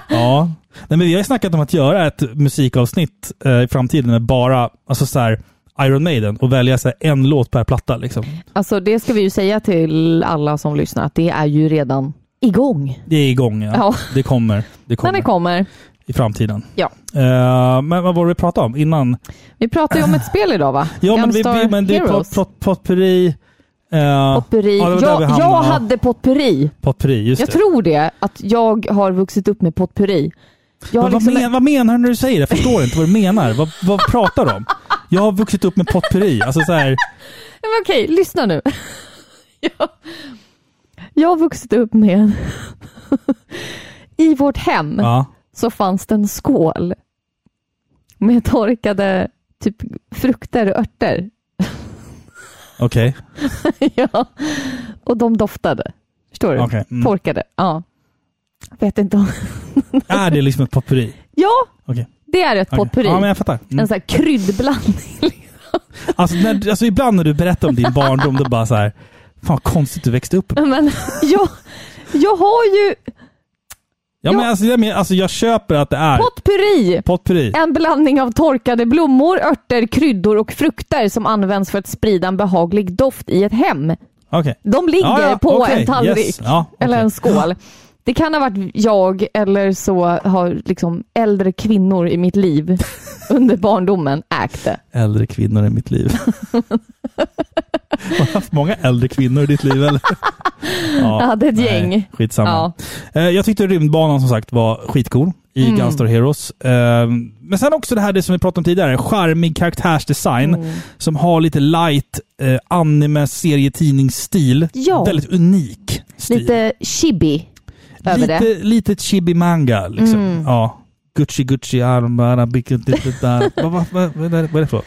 Ja. Nej, men vi har ju snackat om att göra ett musikavsnitt eh, i framtiden med bara alltså så här, Iron Maiden och välja så en låt per platta. Liksom. Alltså det ska vi ju säga till alla som lyssnar att det är ju redan igång. Det är igång. Ja. Ja. Det kommer, det kommer När det kommer. i framtiden. Ja. Eh, men vad var det vi pratade om innan? Vi pratar ju om ett spel idag va? Ja, men, vi, Gunstar vi, men det är pot, pot, potpurri. Eh, Potpurri. Ja, jag, jag ja. hade potpurri. potpurri, just Jag det. tror det, att jag har vuxit upp med potpurri. Men liksom, vad, men, vad menar du när du säger det? Jag förstår inte vad du menar. Vad, vad pratar du om? Jag har vuxit upp med potpurri. Alltså så här, men okej, lyssna nu. jag, jag har vuxit upp med... I vårt hem ja. så fanns det en skål med torkade typ frukter och örter. Okej. ja. Och de doftade. Förstår du? Okej, mm. Torkade. Ja. Vet inte om... Är det liksom ett potpurri? Ja, Okej. det är ett Okej. potpurri. Ja, men jag fattar. Mm. En sån här kryddblandning. Alltså, när, alltså ibland när du berättar om din barndom, då bara så här, fan konstigt du växte upp. Men jag, jag har ju Ja, men alltså, jag, men, alltså, jag köper att det är potpurri. potpurri. En blandning av torkade blommor, örter, kryddor och frukter som används för att sprida en behaglig doft i ett hem. Okej. De ligger Ja, ja, på okej, en tallrik yes. Ja, okej. eller en skål. Det kan ha varit jag eller så har liksom äldre kvinnor i mitt liv under barndomen ägt det. Äldre kvinnor i mitt liv. har du haft många äldre kvinnor i ditt liv eller? Ja, Jag hade ett nej, gäng. Skitsamma. Ja. Eh, Jag tyckte rymdbanan som sagt var skitcool i Mm. Gunstar Heroes. Eh, Men sen också det här det som vi pratade om tidigare, charmig karaktärsdesign Mm. som har lite light eh, anime serietidningsstil. Ja. Väldigt unik stil. Lite chibi över lite, det. lite chibi manga liksom. Mm. Ja. Gucci Gucci armarna... vilket det där. Vad är det för låt?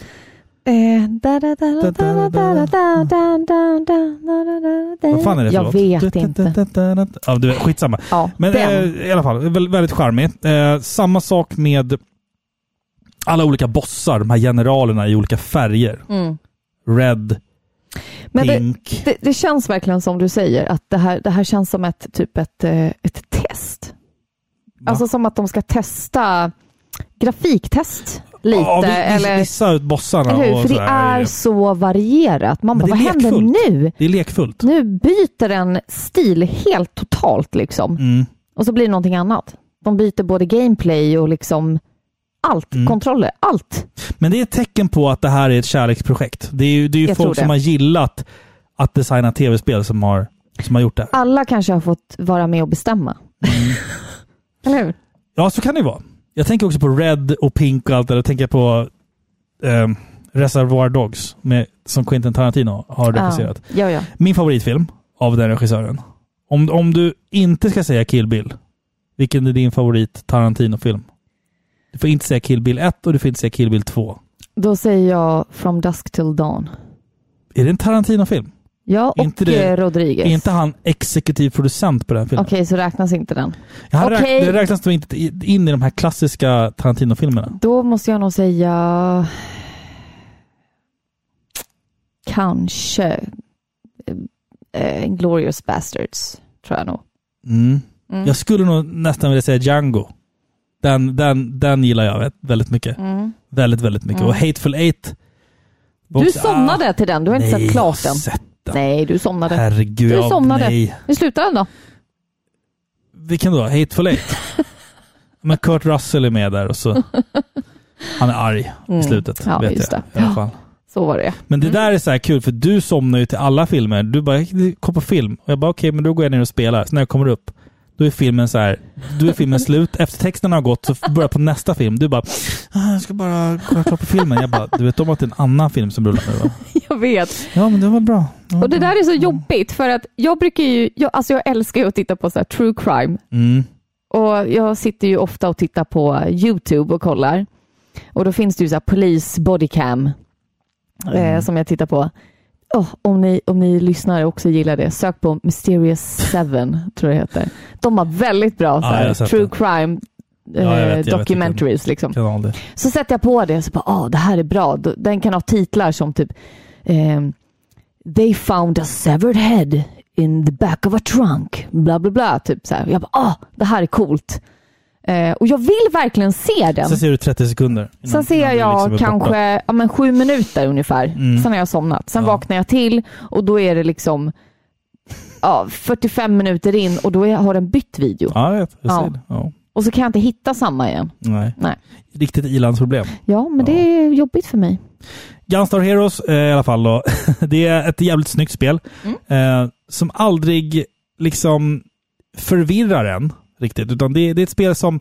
Vad fan är det för låt? Jag vet inte. Skitsamma. Men i alla fall, väldigt charmig. Samma sak med alla olika bossar, de här generalerna i olika färger. Red, Men pink. det, det känns verkligen som du säger, att det här, det här känns som ett, typ ett, ett test. Alltså som att de ska testa grafiktest lite. ja, vi, eller, vissa ut bossarna eller hur? och För det är så varierat. Man Men bara, vad är händer lekfullt. nu? Det är lekfullt. Nu byter den stil helt totalt liksom. Mm. Och så blir det någonting annat. De byter både gameplay och liksom allt. Mm. Kontroller, allt. Men det är ett tecken på att det här är ett kärleksprojekt. Det är ju, det är ju folk som har gillat att designa tv-spel som har, som har gjort det. här. Alla kanske har fått vara med och bestämma. Mm. eller hur? Ja, så kan det vara. Jag tänker också på Red och Pink och allt det där. Jag tänker på ehm, Reservoir Dogs med, som Quentin Tarantino har regisserat. Ja, ja. Min favoritfilm av den regissören. Om, om du inte ska säga Kill Bill, vilken är din favorit Tarantino-film? Du får inte säga Kill Bill 1 och du får inte säga Kill Bill 2. Då säger jag From Dusk Till Dawn. Är det en Tarantino-film? Ja, och Inte det- eh, Rodriguez. Är inte han exekutiv producent på den filmen? Okej, så räknas inte den. Okej. räknat, det räknas då inte in i de här klassiska Tarantino-filmerna. Då måste jag nog säga kanske eh, Glorious Bastards, tror jag nog. Mm. Mm. Jag skulle nog nästan vilja säga Django. Den, den, den gillar jag väldigt mycket. Mm. Väldigt, väldigt mycket. Mm. Och Hateful Eight. Du somnade ah, till den, du har inte nej, sett klart jag har den. sett den. Nej, du somnade. Herregud, Du somnade. nej. Hur slutar den då? vilken då? Hateful Eight? Men Kurt Russell är med där och så... Han är arg i Mm. slutet, Ja, vet just jag. det. I alla fall. Så var det. Men det där är så här kul, för du somnar ju till alla filmer. Du bara, kom på film. Och jag bara, okej, men då går jag ner och spelar. Så när jag kommer upp, då är filmen så här, då är filmen slut. Efter texten har gått så börjar på nästa film. Du bara, ah, jag ska bara kolla klart på filmen. Jag bara, du vet om att det är en annan film som rullar nu va? Jag vet. Ja, men det var bra. Det var Och det bra. där är så jobbigt för att jag brukar ju, jag, alltså jag älskar ju att titta på så true crime. Mm. Och jag sitter ju ofta och tittar på YouTube och kollar. Och då finns det ju så här police bodycam eh, som jag tittar på. Oh, om, ni, om ni lyssnare också gillar det, sök på Mysterious Seven, tror jag det heter. De har väldigt bra Ja, här, true det. crime eh, Ja, vet, documentaries. liksom. Så sätter jag på det och så bara, ah, det här är bra. Den kan ha titlar som typ ehm, They found a severed head in the back of a trunk. Bla bla bla. Typ så här. Jag bara, ah, det här är coolt. Eh, och jag vill verkligen se den. Sen ser du 30 sekunder. innan- Sen ser jag liksom kanske ja, men sju minuter ungefär. Mm. Sen har jag somnat. Sen Ja. vaknar jag till och då är det liksom ja, 45 minuter in och då har den bytt video. Ja, jag vet. Jag Ja. ser det. Ja. Och så kan jag inte hitta samma igen. Nej. Nej. Riktigt ilandsproblem. Ja, men det är jobbigt för mig. Gunstar Heroes eh, i alla fall då. Det är ett jävligt snyggt spel. Eh, som aldrig liksom förvirrar en riktigt. Utan det, det är ett spel som,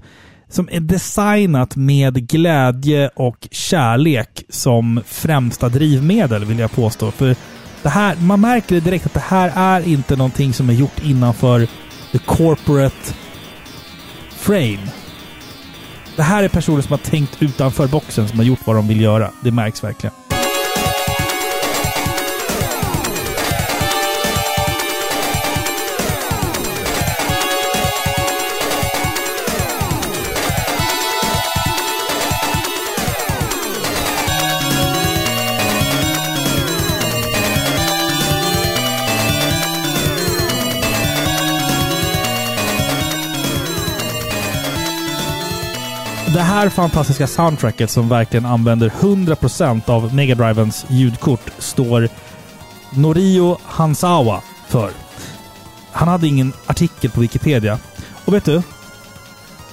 som är designat med glädje och kärlek som främsta drivmedel vill jag påstå. För det här, man märker det direkt att det här är inte någonting som är gjort innanför the corporate frame. Det här är personer som har tänkt utanför boxen, som har gjort vad de vill göra. Det märks verkligen. Det här fantastiska soundtracket som verkligen använder 100% av Mega Drivens ljudkort står Norio Hansawa för. Han hade ingen artikel på Wikipedia. Och vet du?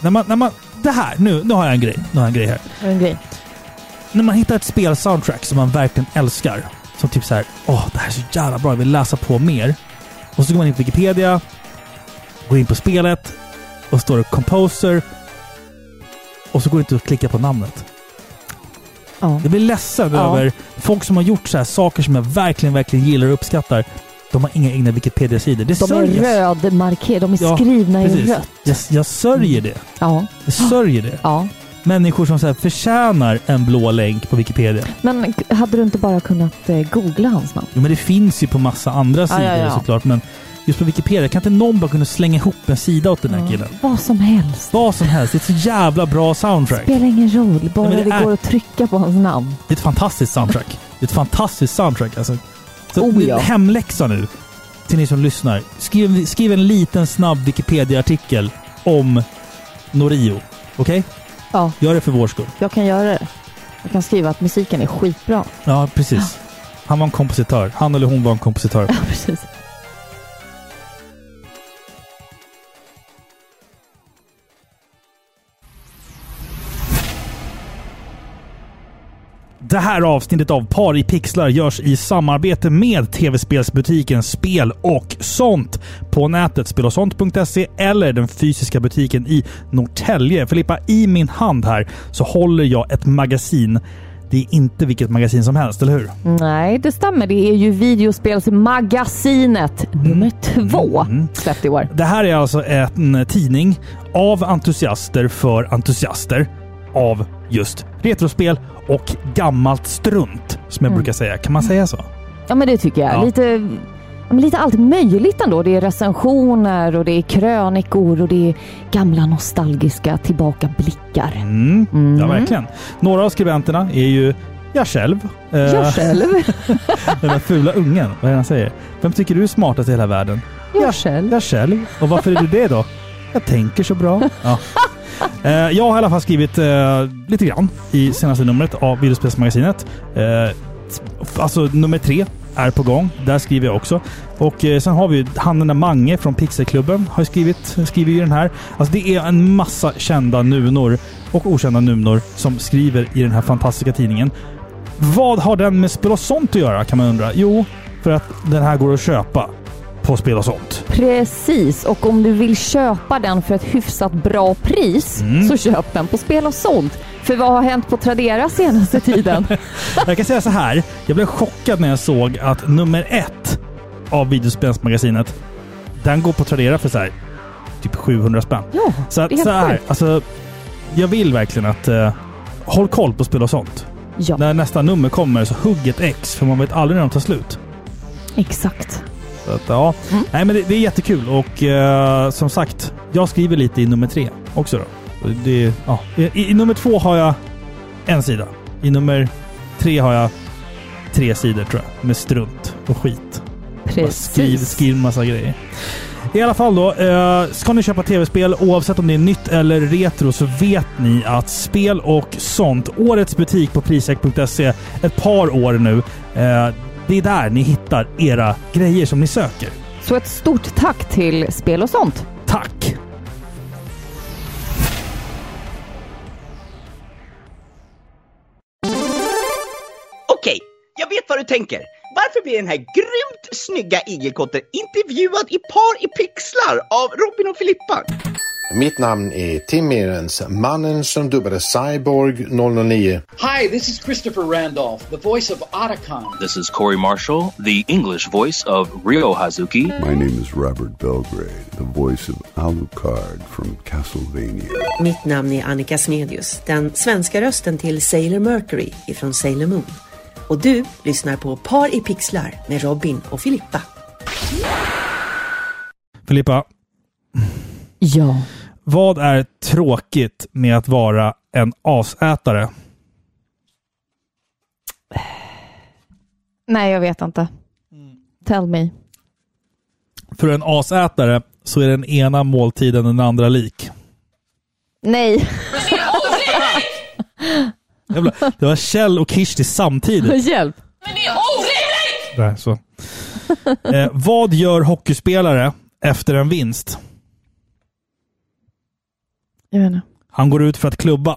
När man, när man, det här, nu, nu har jag en grej. Nu har jag en grej här. En grej. När man hittar ett spelsoundtrack som man verkligen älskar. Som typ så här, åh, det här är så jävla bra, jag vill läsa på mer. Och så går man in på Wikipedia, går in på spelet och står det Composer. Och så går det inte att klicka på namnet. Ja. Jag blir ledsen Ja. över folk som har gjort så här saker som jag verkligen, verkligen gillar och uppskattar. De har inga egna Wikipedia-sidor. Det De är sörjer jag. rödmarkerade, de är Ja, skrivna i precis. rött. Jag, jag sörjer det. Ja. Jag sörjer det. ja. Människor som så här förtjänar en blå länk på Wikipedia. Men hade du inte bara kunnat eh, googla hans namn? Jo, men det finns ju på massa andra sidor såklart. Men just på Wikipedia, kan inte någon bara kunna slänga ihop en sida åt den här killen? Vad som helst. Vad som helst. Det är ett så jävla bra soundtrack. Spelar ingen roll, bara Nej, det, det är- går att trycka på hans namn. Det är ett fantastiskt soundtrack. Det är ett fantastiskt soundtrack. Alltså. Så Oh, ja. Hemläxa nu till ni som lyssnar. Skriv, skriv en liten snabb Wikipedia-artikel om Norio. Okej? Ja, Gör det för vår skull. jag kan göra det. Jag kan skriva att musiken är skitbra. Ja, precis. Han var en kompositör. Han eller hon var en kompositör. Ja, precis. Det här avsnittet av Par i pixlar görs i samarbete med tv-spelsbutiken Spel och sånt på nätet spelosont.se eller den fysiska butiken i Norrtälje. Filippa, i min hand här så håller jag ett magasin. Det är inte vilket magasin som helst, eller hur? Nej, det stämmer. Det är ju videospelsmagasinet nummer två Mm. släppt i år. Det här är alltså en tidning av entusiaster för entusiaster av just retrospel och gammalt strunt, som jag Mm. brukar säga. Kan man säga så? Ja, men det tycker jag. Ja. Lite, lite allt möjligt ändå. Det är recensioner och det är krönikor och det är gamla nostalgiska tillbakablickar. Mm. Mm. Ja, verkligen. Några av skribenterna är ju jag själv. Eh, Jag själv. den där fula ungen. Vad är det han säger? Vem tycker du är smartast i hela världen? Jag själv. Jag själv. Och varför är du det då? Jag tänker så bra. Ja. Eh, jag har i alla fall skrivit eh, lite grann i senaste numret av Videospelsmagasinet. Eh, alltså nummer tre är på gång. Där skriver jag också. Och eh, sen har vi han den där Mange från Pixelklubben har skrivit, skriver ju den här. Alltså det är en massa kända nunor och okända nunor som skriver i den här fantastiska tidningen. Vad har den med spel och sånt att göra kan man undra? Jo, för att den här går att köpa på spel och sånt. Precis, och om du vill köpa den för ett hyfsat bra pris Mm. så köp den på spel och sånt. För vad har hänt på Tradera senaste tiden? Jag kan säga så här. Jag blev chockad när jag såg att nummer ett av videospelsmagasinet, den går på Tradera för så här, typ 700 spänn. ja, Så, det är att, så här, alltså, jag vill verkligen att eh, håll koll på spel och sånt. Ja, När nästa nummer kommer så hugg ett X, för man vet aldrig när de tar slut. exakt. Så att, ja. Mm. Nej, men det, det är jättekul och eh, som sagt, jag skriver lite i nummer tre också. Då. Det, ja. I, I nummer två har jag en sida. I nummer tre har jag tre sidor tror jag. Med strunt och skit. Bara Skriv, Precis. skriv massa grejer. I alla fall då, eh, ska ni köpa tv-spel oavsett om det är nytt eller retro så vet ni att spel och sånt, årets butik på prisjakt.se, ett par år nu, eh, det är där ni hittar era grejer som ni söker. Så ett stort tack till Spel och sånt. Tack! Okej, jag vet vad du tänker. Varför blir den här grymt snygga igelkotten intervjuad i par i pixlar av Robin och Filippa? Mitt namn är Tim Mehrens, mannen som dubbade Cyborg 009. Hi, this is Christopher Randolph, the voice of Otacon. This is Corey Marshall, the English voice of Ryo Hazuki. My name is Robert Belgrade, the voice of Alucard from Castlevania. Mitt namn är Annika Smedius, den svenska rösten till Sailor Mercury ifrån Sailor Moon. Och du lyssnar på Par i pixlar med Robin och Filippa. Filippa, Ja. vad är tråkigt med att vara en asätare? Nej, jag vet inte. Tell me. För en asätare så är den ena måltiden den andra lik. Nej, Jävlar, Det var Kjell och Kirsti samtidigt. hjälp. Där, så. Eh, vad gör hockeyspelare efter en vinst? Jag vet inte. Han går ut för att klubba.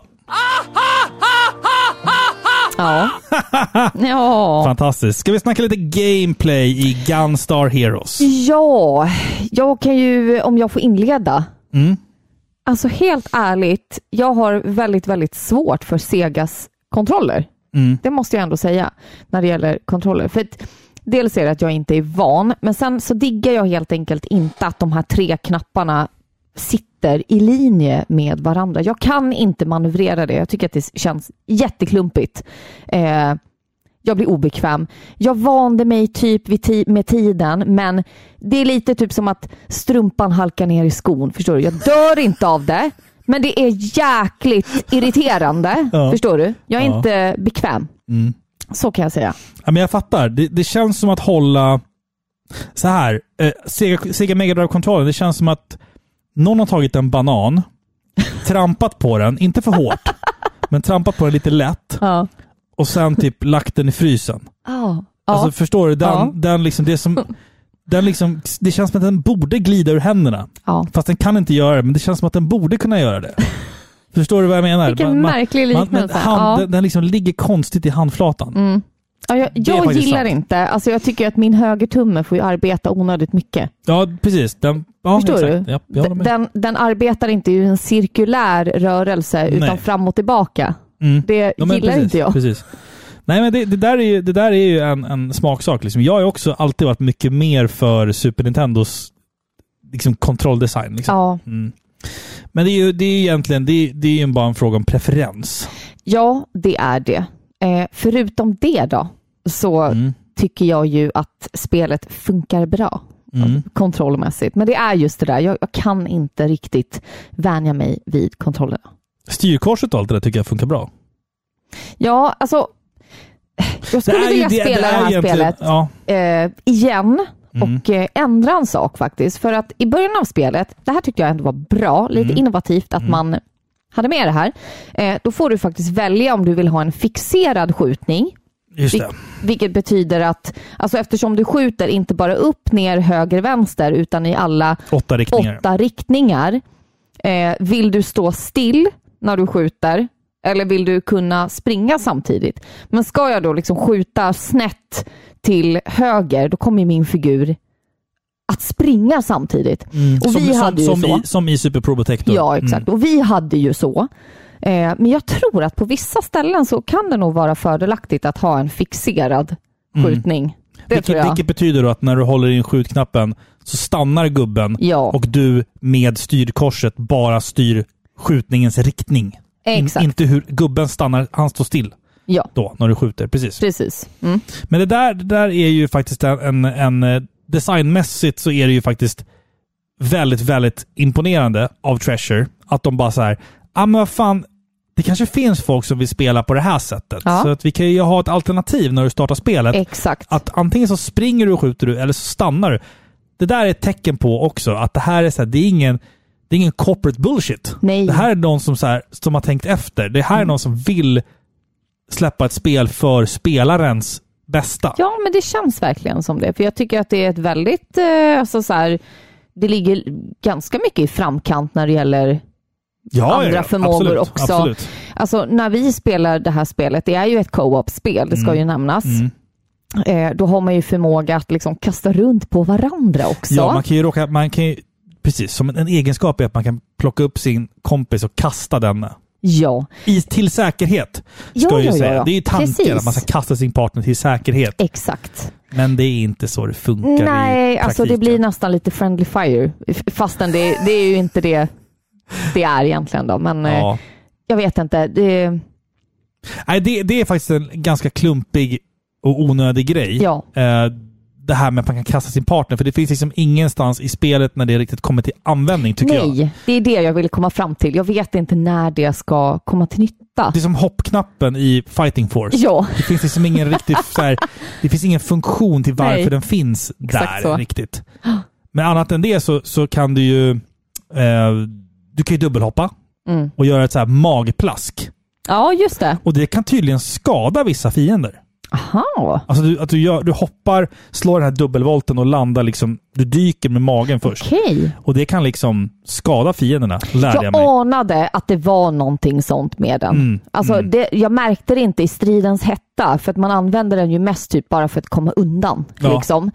Ja. ja. Fantastiskt. Ska vi snacka lite gameplay i Gunstar Heroes? Ja, jag kan ju, om jag får inleda. Mm. Alltså helt ärligt, jag har väldigt, väldigt svårt för Segas kontroller. Mm. Det måste jag ändå säga när det gäller kontroller. För att, dels är det att jag inte är van, men sen så diggar jag helt enkelt inte att de här tre knapparna sitter i linje med varandra. Jag kan inte manövrera det. Jag tycker att det känns jätteklumpigt. Eh, jag blir obekväm. Jag vande mig typ vid med tiden, men det är lite typ som att strumpan halkar ner i skon. Förstår du? Jag dör inte av det, men det är jäkligt irriterande. Ja. Förstår du? Jag är Ja. inte bekväm. Mm. Så kan jag säga. Ja, men jag fattar. Det, det känns som att hålla... Så här. Eh, Sega, Sega Mega Drive-kontrollen, det känns som att någon har tagit en banan, trampat på den, inte för hårt, men trampat på den lite lätt Ja. och sen typ lagt den i frysen. Ja. Alltså förstår du? Den, Ja. den liksom, det, som, den liksom, det känns som att den borde glida ur händerna. ja. Fast den kan inte göra det, men det känns som att den borde kunna göra det. Förstår du vad jag menar? Vilken märklig man- liknelse. men hand, Ja. den, den liksom ligger konstigt i handflatan. Mm. Ja, jag jag gillar sant. inte, alltså jag tycker att min högertumme får ju arbeta onödigt mycket. Ja, precis. Den, ja, Förstår exakt. du? Ja, den, den arbetar inte i en cirkulär rörelse utan Nej. fram och tillbaka. Mm. Det Ja, gillar precis, inte jag. Precis. Nej, men det, det, där är ju, det där är ju en, en smaksak. Liksom. Jag har också alltid varit mycket mer för Super Nintendos liksom, kontrolldesign. Liksom. Ja. Mm. Men det är ju det är egentligen det är, det är bara en fråga om preferens. ja, det är det. Eh, förutom det då, så Mm. tycker jag ju att spelet funkar bra Mm. kontrollmässigt. Men det är just det där, jag, jag kan inte riktigt vänja mig vid kontrollerna. Styrkorset och allt det där tycker jag funkar bra. Ja, alltså, jag skulle vilja spela det, här egentligen- spelet Ja. eh, igen Mm. och eh, ändra en sak faktiskt. För att i början av spelet, det här tyckte jag ändå var bra, lite Mm. innovativt att man hade med det här. Eh, då får du faktiskt välja om du vill ha en fixerad skjutning Just det. Vil- vilket betyder att, alltså eftersom du skjuter inte bara upp, ner, höger, vänster, utan i alla Åtta riktningar. åtta riktningar. Eh, vill du stå still när du skjuter eller vill du kunna springa samtidigt? Men ska jag då liksom skjuta snett till höger, då kommer min figur springa samtidigt. Och Mm. som, vi som, hade ju som, så. I, som i Super Pro Protector. Ja, exakt. Och vi hade ju så. Eh, men jag tror att på vissa ställen så kan det nog vara fördelaktigt att ha en fixerad skjutning. Det vilket, tror jag. vilket betyder då att när du håller in skjutknappen så stannar gubben Ja. och du med styrkorset bara styr skjutningens riktning. In, inte hur gubben stannar, han står still Ja, då när du skjuter. Precis. precis. Mm. Men det där, det där är ju faktiskt en, en, en eh, designmässigt så är det ju faktiskt väldigt, väldigt imponerande av Treasure. Att de bara så här, ja men vad fan, det kanske finns folk som vill spela på det här sättet. Ja. Så att vi kan ju ha ett alternativ när du startar spelet. Exakt. Att antingen så springer du och skjuter du, eller så stannar du. Det där är ett tecken på också att det här är så här, det är ingen, det är ingen corporate bullshit. Nej. Det här är någon som, så här, som har tänkt efter. Det här är någon som vill släppa ett spel för spelarens bästa. Ja, men det känns verkligen som det. För jag tycker att det är ett väldigt, eh, alltså så här, det ligger ganska mycket i framkant när det gäller Ja, andra ja, förmågor absolut, också. Absolut. Alltså när vi spelar det här spelet, det är ju ett co-op-spel, det ska ju nämnas. Mm. Eh, då har man ju förmåga att liksom kasta runt på varandra också. Ja, man kan ju råka, man kan ju, precis, som en, en egenskap är att man kan plocka upp sin kompis och kasta den ja. i, till säkerhet. Ja, Ska jag ju ja, ja, säga. ja. Det är ju tanken Precis. att man ska kasta sin partner till säkerhet. exakt. Men det är inte så det funkar Nej, i alltså det blir nästan lite friendly fire. Fastän det, det är ju inte det det är egentligen då. Men eh, Ja. jag vet inte. Det, Nej, det, det är faktiskt en ganska klumpig och onödig grej. Ja. Eh, det här med att man kan kasta sin partner. För det finns liksom ingenstans i spelet när det riktigt kommer till användning, tycker jag. nej, det är det jag vill komma fram till. Jag vet inte när det ska komma till nytta. Det är som hoppknappen i Fighting Force. Ja, Det finns liksom ingen riktig så här, det finns ingen funktion till varför Nej. den finns Exakt där så. riktigt. Men annat än det så, så kan du ju eh, du kan ju dubbelhoppa Mm. och göra ett så här magplask. ja just det. Och det kan tydligen skada vissa fiender. Aha. Alltså du, att du, gör, du hoppar, slår den här dubbelvolten och landar liksom, du dyker med magen först. Okej. Och det kan liksom skada fienderna, lärde jag, Jag mig. anade att det var någonting sånt med den. Mm, Alltså, mm. Det, jag märkte det inte i stridens hetta, för att man använder den ju mest typ bara för att komma undan. Ja. Liksom.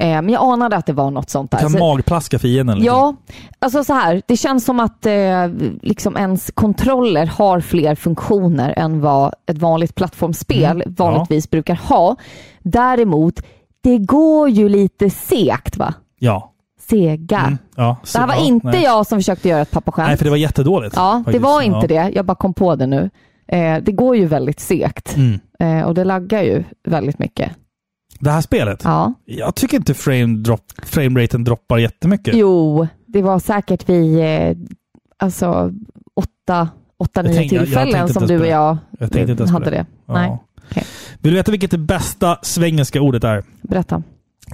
Eh, men jag anade att det var något sånt där. Du kan Så- magplaska fienden. Liksom. Ja, alltså så här. Det känns som att eh, liksom ens kontroller har fler funktioner än vad ett vanligt plattformsspel Mm, vanligtvis brukar ha. Däremot, det går ju lite segt va? Ja. Sega. Mm, ja. Det här var ja, inte nej. jag som försökte göra ett pappaskämt. Nej, för det var jättedåligt. Ja, det faktiskt. var inte ja. det. Jag bara kom på det nu. Eh, det går ju väldigt segt Mm. eh, och det laggar ju väldigt mycket. Det här spelet? Ja. Jag tycker inte frame drop, frameraten droppar jättemycket. Jo, det var säkert vid eh, alltså åtta, åtta nio tänkte- jag- jag tillfällen som du och jag, Jag hade det. Ja. Nej, okej. Vill du veta vilket det bästa svengelska ordet är? berätta.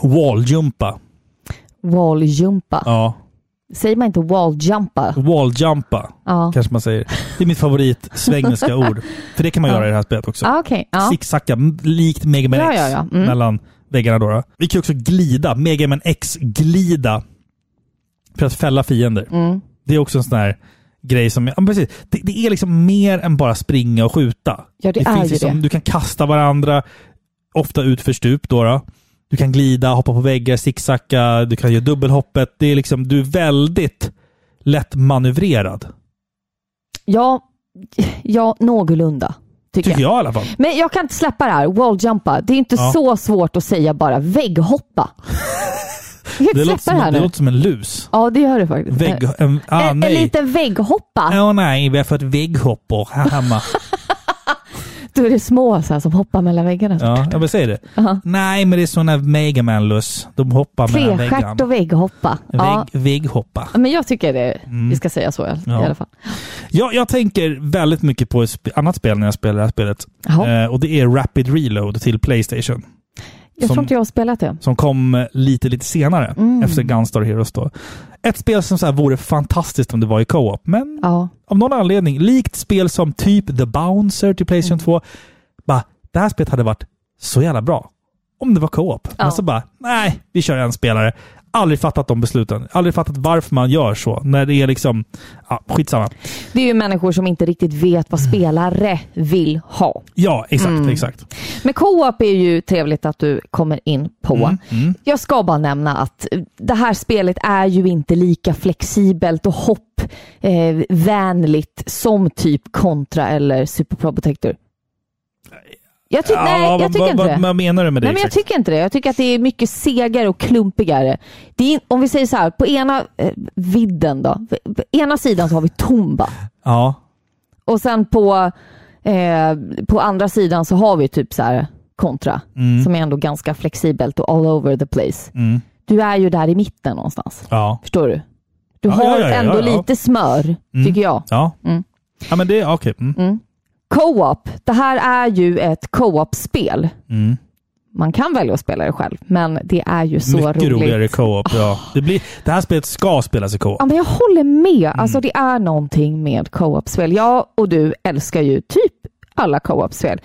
Walljumpa. Walljumpa. Ja. Säger man inte walljumpa? Walljumpa, Ja. kanske man säger. Det är mitt favorit svengelska ord. För det kan man Ja. göra i det här spelet också. Ah, okej. Ja. M- likt Mega Man Ja, X ja, ja. Mm. mellan väggarna. Då, då. Vi kan också glida. Mega Man X-glida. För att fälla fiender. Mm. Det är också en sån här grej som... Ja, precis. Det, det är liksom mer än bara springa och skjuta. Ja, det är finns ju liksom, det. Du kan kasta varandra, ofta ut för stup. Då, då. Du kan glida, hoppa på väggar, zigzacka, du kan göra dubbelhoppet. Det är liksom, du är väldigt lätt manövrerad. Ja, ja, någorlunda. Tycker, Tycker jag. jag i alla fall. Men jag kan inte släppa det här. Walljumpa. Det är inte Ja. så svårt att säga bara vägghoppa. Det låter, som, det här det låter som en lus. Ja, det gör det faktiskt. Vägg... En, ah, en, en liten vägghoppa. Åh nej, vi har fått vägghoppor här hemma. Då är det små så här, som hoppar mellan väggarna. ja, jag vill säga det. Aha. Nej, men det är sådana megamanlus. De hoppar mellan Trestjärt väggarna. och vägghoppa. Ja. Vägg, vägghoppa. Men jag tycker det, Mm. vi ska säga så i Ja. alla fall. Jag, jag tänker väldigt mycket på ett annat spel när jag spelar det här spelet. Jaha. Eh, och det är Rapid Reload till Playstation. Jag som- tror inte jag har spelat det. Som kom eh, lite, lite senare. Mm. Efter Gunstar Heroes då. Ett spel som så här vore fantastiskt om det var i co-op. Men Ja. av någon anledning, likt spel som typ The Bouncer till Mm. Playstation 2. Bara, det här spelet hade varit så jävla bra. Om det var co-op. Ja. Men så bara, nej, vi kör en spelare. Aldrig fattat de besluten. Aldrig fattat varför man gör så. När det är liksom, ja, skitsamma. Det är ju människor som inte riktigt vet vad spelare vill ha. Ja, exakt, Mm. exakt. Men co-op är ju trevligt att du kommer in på. Mm, Jag ska bara nämna att det här spelet är ju inte lika flexibelt och hoppvänligt som typ Contra eller Super Pro Protector. Jag, ty- nej, Ja, jag vad- tycker inte det. vad menar du med det? Nej, men jag tycker inte det. Jag tycker att det är mycket segare och klumpigare. Är, om vi säger så här, på ena eh, vidden då. På ena sidan så har vi Tomba. Ja. Och sen på, eh, på andra sidan så har vi typ så här kontra. Mm. Som är ändå ganska flexibelt och all over the place. Mm. Du är ju där i mitten någonstans. Ja. Förstår du? Du Ja, har ja, ändå lite smör, Mm. tycker jag. Ja. Mm. Ja, men det, okej. Mm. Co-op, det här är ju ett co-op-spel. Mm. Man kan välja att spela det själv, men det är ju så Mycket roligt. roligare co-op, ja. Det, blir, det här spelet ska spelas i co-op. Ja, men jag håller med. Mm. Alltså, det är någonting med co-op-spel. Jag och du älskar ju typ alla co-op-spel.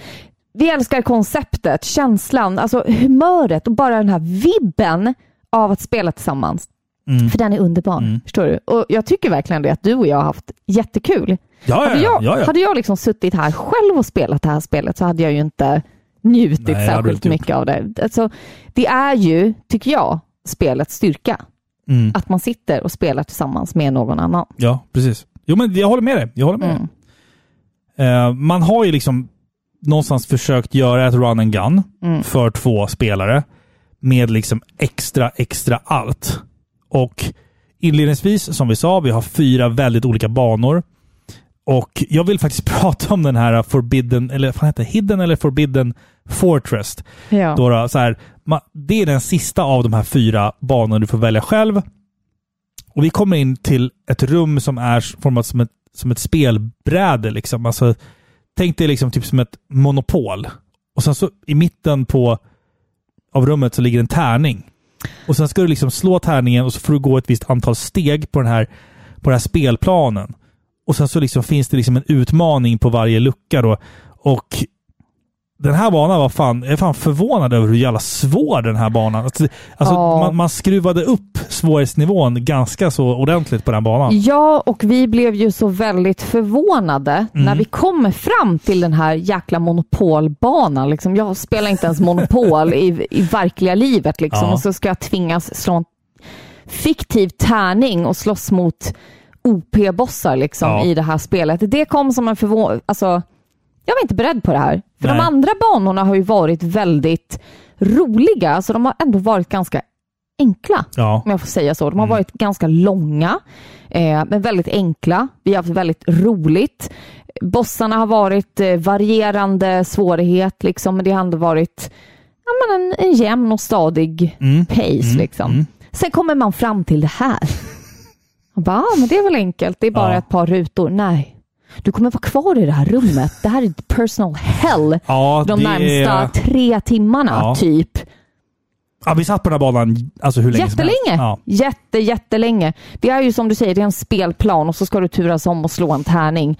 Vi älskar konceptet, känslan, alltså humöret och bara den här vibben av att spela tillsammans. Mm. För den är underbar. Förstår du? Och jag tycker verkligen det att du och jag har haft jättekul. Ja, hade jag, ja, ja. Hade jag liksom suttit här själv och spelat det här spelet så hade jag ju inte njutit Nej, särskilt gjort. mycket av det. Alltså, det är ju, tycker jag, spelets styrka. Mm. Att man sitter och spelar tillsammans med någon annan. Ja, precis. Jo, men jag håller med dig. Jag håller med Mm. Eh, man har ju liksom någonstans försökt göra ett run and gun Mm. för två spelare med liksom extra, extra allt. Och inledningsvis, som vi sa, vi har fyra väldigt olika banor. Och jag vill faktiskt prata om den här Forbidden, eller vad heter? Hidden eller Forbidden Fortress. Ja. Då så här, det är den sista av de här fyra banorna du får välja själv. Och vi kommer in till ett rum som är format som ett, som ett spelbräde. Liksom. Alltså, tänk dig liksom typ som ett monopol. Och sen så i mitten på av rummet så ligger en tärning. Och sen ska du liksom slå tärningen och så får du gå ett visst antal steg på den här, på den här spelplanen. Och sen så liksom finns det liksom en utmaning på varje lucka då. Och den här banan var fan, jag är fan förvånad över hur jävla svår den här banan Alltså, alltså Ja. man, man skruvade upp svårighetsnivån ganska så ordentligt på den banan. Ja, och vi blev ju så väldigt förvånade Mm. när vi kommer fram till den här jäkla monopolbanan. Liksom, jag spelar inte ens monopol i, i verkliga livet liksom, Ja. och så ska jag tvingas slå en fiktiv tärning och slåss mot OP-bossar liksom, Ja. i det här spelet. Det kom som en förvåning. Alltså, jag var inte beredd på det här. För de Nej. andra banorna har ju varit väldigt roliga. Alltså, de har ändå varit ganska enkla Ja. om jag får säga så. De har varit ganska långa, eh, men väldigt enkla. Vi har haft väldigt roligt. Bossarna har varit eh, varierande svårighet, liksom, men det har ändå varit ja, men en, en jämn och stadig Mm. pace. Mm. Liksom. Mm. Sen kommer man fram till det här. Och bara, ah, men det är väl enkelt, det är bara Ja. ett par rutor. Nej, du kommer vara kvar i det här rummet. Det här är personal hell Ja, de närmsta är... tre timmarna, Ja. typ. Ja, vi satt på den här banan alltså hur länge som helst. Jättelänge! Ja. Jätte, jättelänge. Det är ju som du säger, det är en spelplan och så ska du turas om och slå en tärning.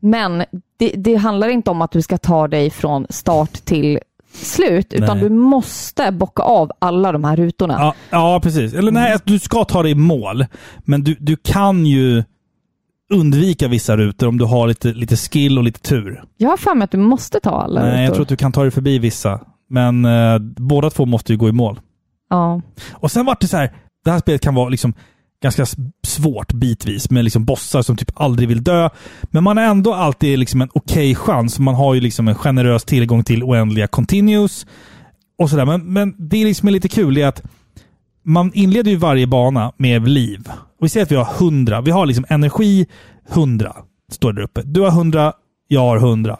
Men det, det handlar inte om att du ska ta dig från start till slut, utan Nej. du måste bocka av alla de här rutorna. Ja, ja, precis. Eller nej, du ska ta dig i mål. Men du, du kan ju undvika vissa rutor om du har lite, lite skill och lite tur. Jag har för mig att du måste ta alla Nej, jag rutor. tror att du kan ta dig förbi vissa. Men eh, båda två måste ju gå i mål. Ja. Och sen vart det så här, det här spelet kan vara liksom ganska svårt bitvis med liksom bossar som typ aldrig vill dö. Men man har ändå alltid liksom en okej chans. Man har ju liksom en generös tillgång till oändliga continues och sådär. Men, men det liksom är lite kul är att man inleder ju varje bana med liv. Och vi säger att vi har 100. Vi har liksom energi 100. Står det där uppe. Du har 100, jag har 100.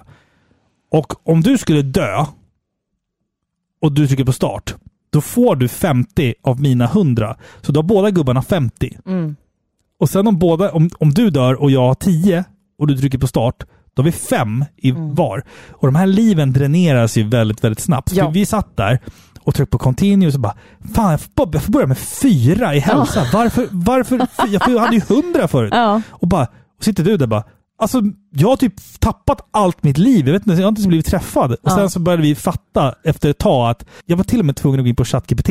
Och om du skulle dö och du trycker på start, då får du 50 av mina 100. Så då har båda gubbarna 50. Mm. Och sen om, båda, om, om du dör och jag har 10 och du trycker på start, då har vi fem i Mm. var. Och de här liven dräneras ju väldigt, väldigt snabbt. Ja. Vi satt där och tryckte på continue och så bara Fan, jag får, jag får börja med fyra i hälsa. Varför? varför fy- jag hade ju hundra förut. Ja. Och bara, och sitter du där bara Alltså, jag har typ tappat allt mitt liv. Jag, vet inte, jag har inte ens blivit träffad. Och Ja. sen så började vi fatta efter ett tag att jag var till och med tvungen att gå in på ChatGPT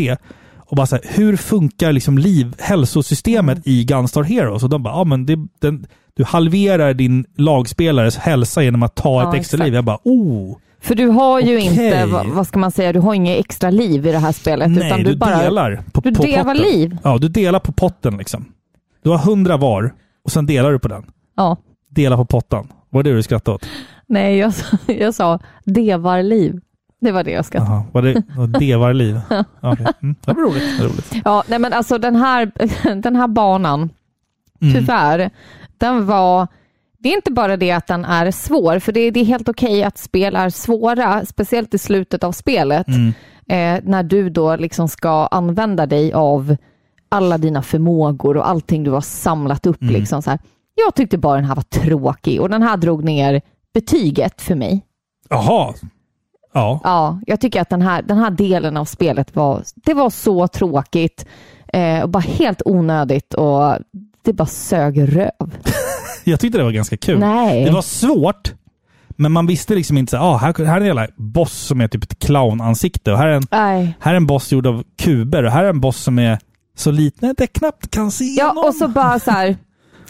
och bara så här, hur funkar liksom liv, hälsosystemet Mm. i Gunstar Heroes? Och de bara, ja men det, den, du halverar din lagspelares hälsa genom att ta Ja, ett extra exakt. liv. Jag bara, oh! För du har ju Okej. inte, vad, ska man säga, du har inget extra liv i det här spelet. Nej, utan du, du, bara, delar på, du på delar potten. liv. Ja, du delar på potten liksom. Du har hundra var och sen delar du på den. Ja. Dela på pottan. Var det det du skrattade åt? Nej, jag, jag sa devarliv. Det var det jag skrattade. Jaha, var det var devarliv? Okej. mm, det var roligt. Det var roligt. Ja, nej men alltså den här, den här banan, Mm. tyvärr, den var... Det är inte bara det att den är svår, för det, det är helt okej att spel är svåra, speciellt i slutet av spelet, Mm. eh, när du då liksom ska använda dig av alla dina förmågor och allting du har samlat upp. Mm. Liksom så här. Jag tyckte bara den här var tråkig och den här drog ner betyget för mig. Jaha. Ja. Ja, jag tycker att den här, den här delen av spelet var, det var så tråkigt eh, och bara helt onödigt och det bara sög röv. Jag tyckte det var ganska kul. Nej. Det var svårt, men man visste liksom inte så här, ah, här, här är en jävla boss som är typ ett clownansikte och här är en, Nej. här är en boss gjord av kuber och här är en boss som är så liten att jag knappt kan se Ja, honom. och så bara så här.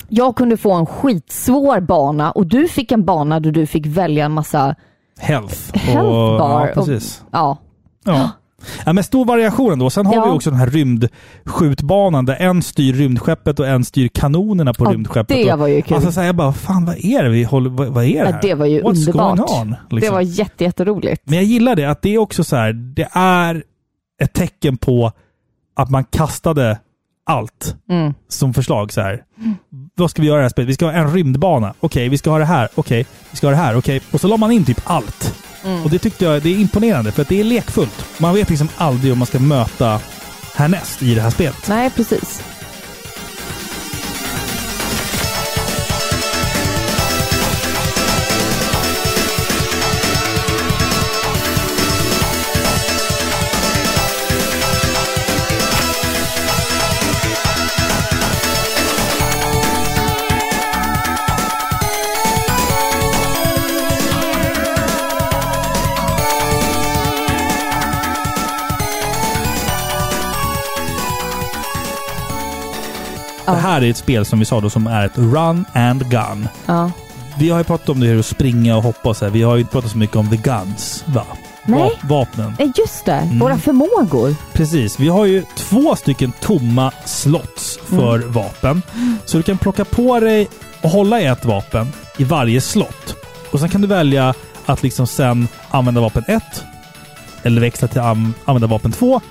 Jag kunde få en skitsvår bana och du fick en bana där du fick välja en massa Health. health och, bar. Ja, precis. Och, ja. Ja. Ja, men stor variation ändå. Sen har Ja. vi också den här rymdskjutbanan där en styr rymdskeppet och en styr kanonerna på Ja, rymdskeppet. det Och- var ju kul. Alltså så här, jag bara, fan vad är det vi håller, vad, vad är det Ja, här? det var ju What's underbart. going on? Det Liksom. var jätte, jätteroligt. Men jag gillar det, att det är också så här, det är ett tecken på att man kastade allt Mm. som förslag. så här. Vad ska vi göra i det här spelet? Vi ska ha en rymdbana. Okej, vi ska ha det här. Okej, vi ska ha det här. Okej. Och så la man in typ allt. Mm. Och det tyckte jag det är imponerande, för att det är lekfullt. Man vet liksom aldrig om man ska möta härnäst i det här spelet. Nej, precis. Det här är ett spel som vi sa då som är ett run and gun. Ja. Vi har ju pratat om det här att springa och hoppa och så här. Vi har ju inte pratat så mycket om the guns, va? Nej. Va- vapnen. Eh, Just det, Mm. våra förmågor. Precis. Vi har ju två stycken tomma slots för Mm. vapen. Så du kan plocka på dig och hålla i ett vapen i varje slott. Och sen kan du välja att liksom sen använda vapen 1 eller växla till använda vapen 2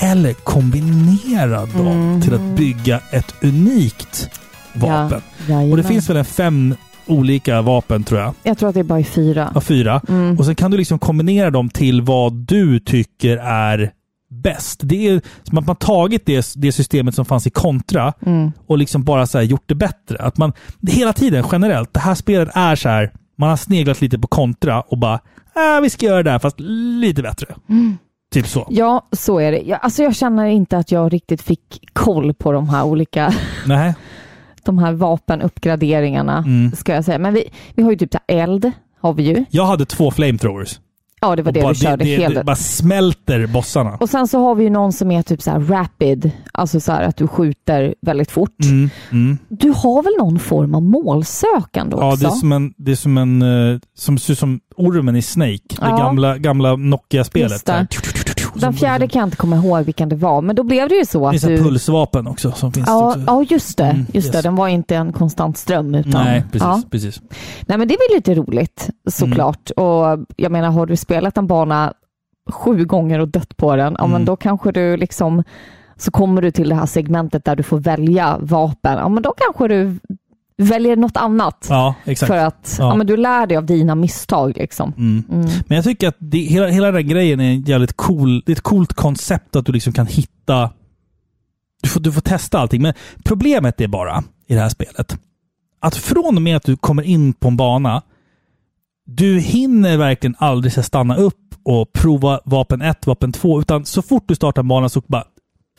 eller kombinera dem Mm. till att bygga ett unikt vapen. Ja, och det finns väl en fem olika vapen tror jag. Jag tror att det är bara fyra. Av fyra. Mm. Och sen kan du liksom kombinera dem till vad du tycker är bäst. Det är som att man tagit det, det systemet som fanns i Contra Mm. och liksom bara så gjort det bättre. Att man hela tiden generellt, det här spelet är så här, man har sneglat lite på Contra och bara, äh, vi ska göra det här fast lite bättre. Mm. Typ så. Ja, så är det. Jag, alltså jag känner inte att jag riktigt fick koll på de här olika Nej. de här vapenuppgraderingarna, Mm. ska jag säga. Men vi, vi har ju typ eld, har vi ju. Jag hade två flamethrowers. Ja, det var det bara, du körde det, helt det, bara smälter bossarna. Och sen så har vi ju någon som är typ så här rapid, alltså så här att du skjuter väldigt fort. Mm, mm. Du har väl någon form av målsökande Ja, också? det är som en, det är som en, eh, som ser som ormen i Snake. Det Ja. gamla, gamla Nokia-spelet. Det. Den fjärde kan jag inte komma ihåg vilken det var, men då blev det ju så Det är att så här du... pulsvapen också som finns Ja, också. ja, just det. Mm, just det. yes. Den var inte en konstant ström. Utan, Nej, precis. Ja. precis. Nej, men det är väl lite roligt såklart. Mm. Och jag menar, har du spelat en bana sju gånger och dött på den, ja, men Mm. då kanske du liksom så kommer du till det här segmentet där du får välja vapen. Ja, men då kanske du väljer något annat. Ja, exakt. För att ja. Ja. men du lär dig av dina misstag. Liksom. Mm. Mm. Men jag tycker att det, hela, hela den grejen är en jävligt cool, det är ett coolt koncept att du liksom kan hitta... Du får, du får testa allting, men problemet är bara i det här spelet att från och med att du kommer in på en bana, du hinner verkligen aldrig stanna upp och prova vapen 1, vapen 2, utan så fort du startar en bana så bara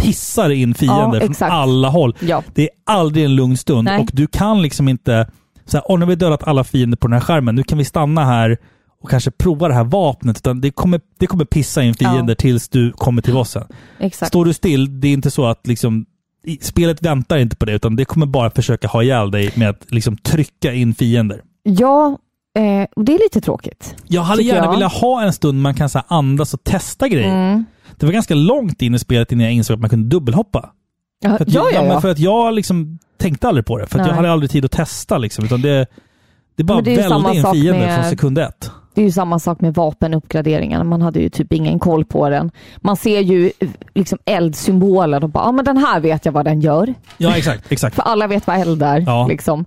pissar in fiender Ja, från alla håll. Ja. Det är aldrig en lugn stund Nej. och du kan liksom inte så här, "Åh, nu har vi dödat alla fiender på den här skärmen. Nu kan vi stanna här och kanske prova det här vapnet. Utan det kommer, det kommer pissa in fiender tills du kommer till bossen. Exakt. Står du still, det är inte så att liksom Spelet väntar inte på det, utan det kommer bara försöka ha ihjäl dig med att liksom trycka in fiender. Ja, eh, och det är lite tråkigt. Jag hade gärna jag. velat ha en stund man kan så här, andas och testa grejer. Mm. Det var ganska långt in i spelet innan jag insåg att man kunde dubbelhoppa. Ja, För att, ja, jag, ja, ja. för att jag liksom tänkte aldrig på det. För att jag hade aldrig tid att testa. Liksom, utan det, det bara det välde in sak fiender med- från sekund ett. Det är ju samma sak med vapenuppgraderingarna. Man hade ju typ ingen koll på den. Man ser ju liksom eldsymboler och bara, ja men den här vet jag vad den gör. Ja, exakt. exakt. För alla vet vad eld är. Ja. Liksom.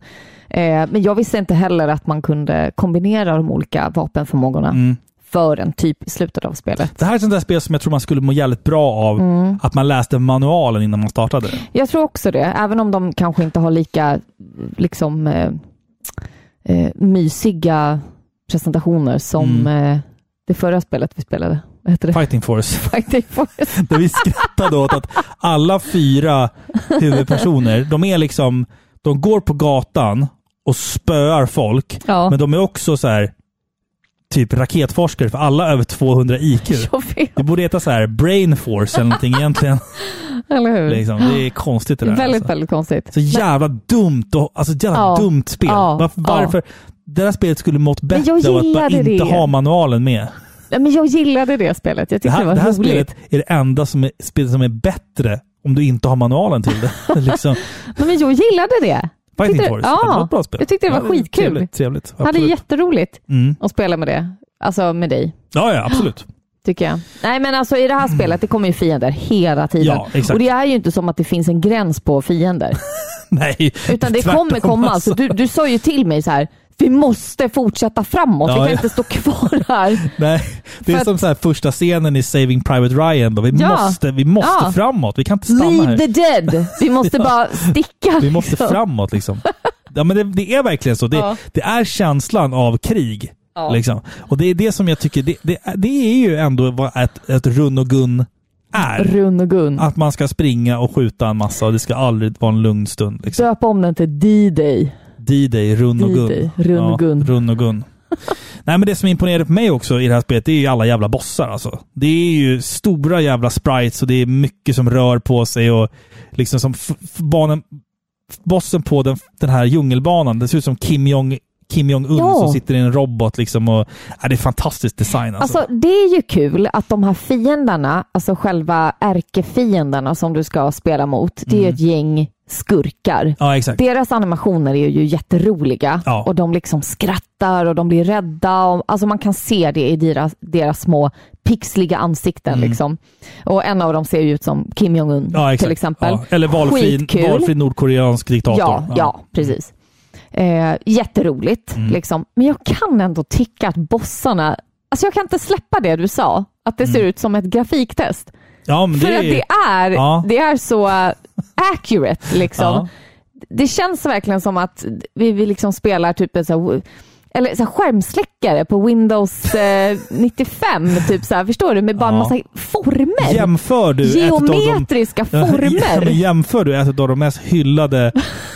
Eh, men jag visste inte heller att man kunde kombinera de olika vapenförmågorna Mm. Förrän typ i slutet av spelet. Det här är ett sånt där spel som jag tror man skulle må jävligt bra av Mm. att man läste manualen innan man startade. Jag tror också det, även om de kanske inte har lika liksom eh, eh, mysiga presentationer som Mm. eh, det förra spelet vi spelade. Vad heter det? Fighting Force. Fighting Force. Där vi skrattade åt att alla fyra huvudpersoner, de är liksom, de går på gatan och spöar folk. Ja. Men de är också så här typ raketforskare för alla över 200 IQ. Det borde heta så här Brain Force eller någonting egentligen. eller hur? Liksom. Det är konstigt det där. väldigt, alltså. väldigt konstigt. Så jävla dumt och alltså jävla Ja. dumt spel. Ja. Varför? Ja. varför? Det här spelet skulle mått Men bättre av att bara inte det. ha manualen med. Men jag gillade det spelet. Jag Det tyckte det, här, var det här roligt. spelet är det enda som är, spelet som är bättre om du inte har manualen till det. liksom. Men jag gillade det. Fighting Tyckte- Force. ja, det var ett bra spel. jag tyckte det var Ja, skitkul. Trevligt. trevligt. Hade jätteroligt Mm. att spela med det. Alltså med dig, Ja, ja, absolut. tycker jag. Nej men alltså i det här spelet, det kommer ju fiender hela tiden. Ja, exakt. Och det är ju inte som att det finns en gräns på fiender. Nej, Utan det kommer komma. alltså. Alltså, du, du sa ju till mig så här, vi måste fortsätta framåt. Ja, vi kan ja. inte stå kvar här. Nej, det är För som så här första scenen i Saving Private Ryan. Då. Vi Ja. måste, vi måste framåt. Vi kan inte stanna Leave här. the dead. Vi måste bara sticka. Vi måste liksom. framåt liksom. Ja, men det, det är verkligen så. Det, det är känslan av krig. Liksom. Och det är det som jag tycker, det, det, det är ju ändå vad ett, ett run och gun är. Run och gun. Att man ska springa och skjuta en massa och det ska aldrig vara en lugn stund. Liksom. Döp om den till D-Day. D-Day, run och gun. Run och gun. Run och gun. Nej men det som imponerade på mig också i det här spelet, det är ju alla jävla bossar alltså. Det är ju stora jävla sprites och det är mycket som rör på sig och liksom som banan, bossen på den, den här djungelbanan, det ser ut som Kim Jong Kim Jong-Un Ja. som sitter i en robot liksom och... Ja, det är fantastisk design alltså. Alltså det är ju kul att de här fienderna, alltså själva ärkefienderna som du ska spela mot, det är ju ett gäng skurkar. ja. Deras animationer är ju jätteroliga Ja. och de liksom skrattar och de blir rädda. Och, alltså man kan se det i deras, deras små pixliga ansikten. Liksom. Och en av dem ser ju ut som Kim Jong-Un Mm. Ja, till exempel. Ja. Eller valfri, Skitkul. valfri nordkoreansk diktator. Ja, ja, precis. Eh, jätteroligt, Mm. liksom. men jag kan ändå tycka att bossarna, alltså jag kan inte släppa det du sa, att det ser ut som ett grafiktest. Ja, men För Mm. det att det är... det är så accurate. Liksom. Ja. Det känns verkligen som att vi, vi liksom spelar typ en så här, eller så här skärmsläckare på Windows eh, 95. Typ så här, förstår du? Med bara en Ja. massa former. Jämför du de- Geometriska Ja, former. jämför du ett av de mest hyllade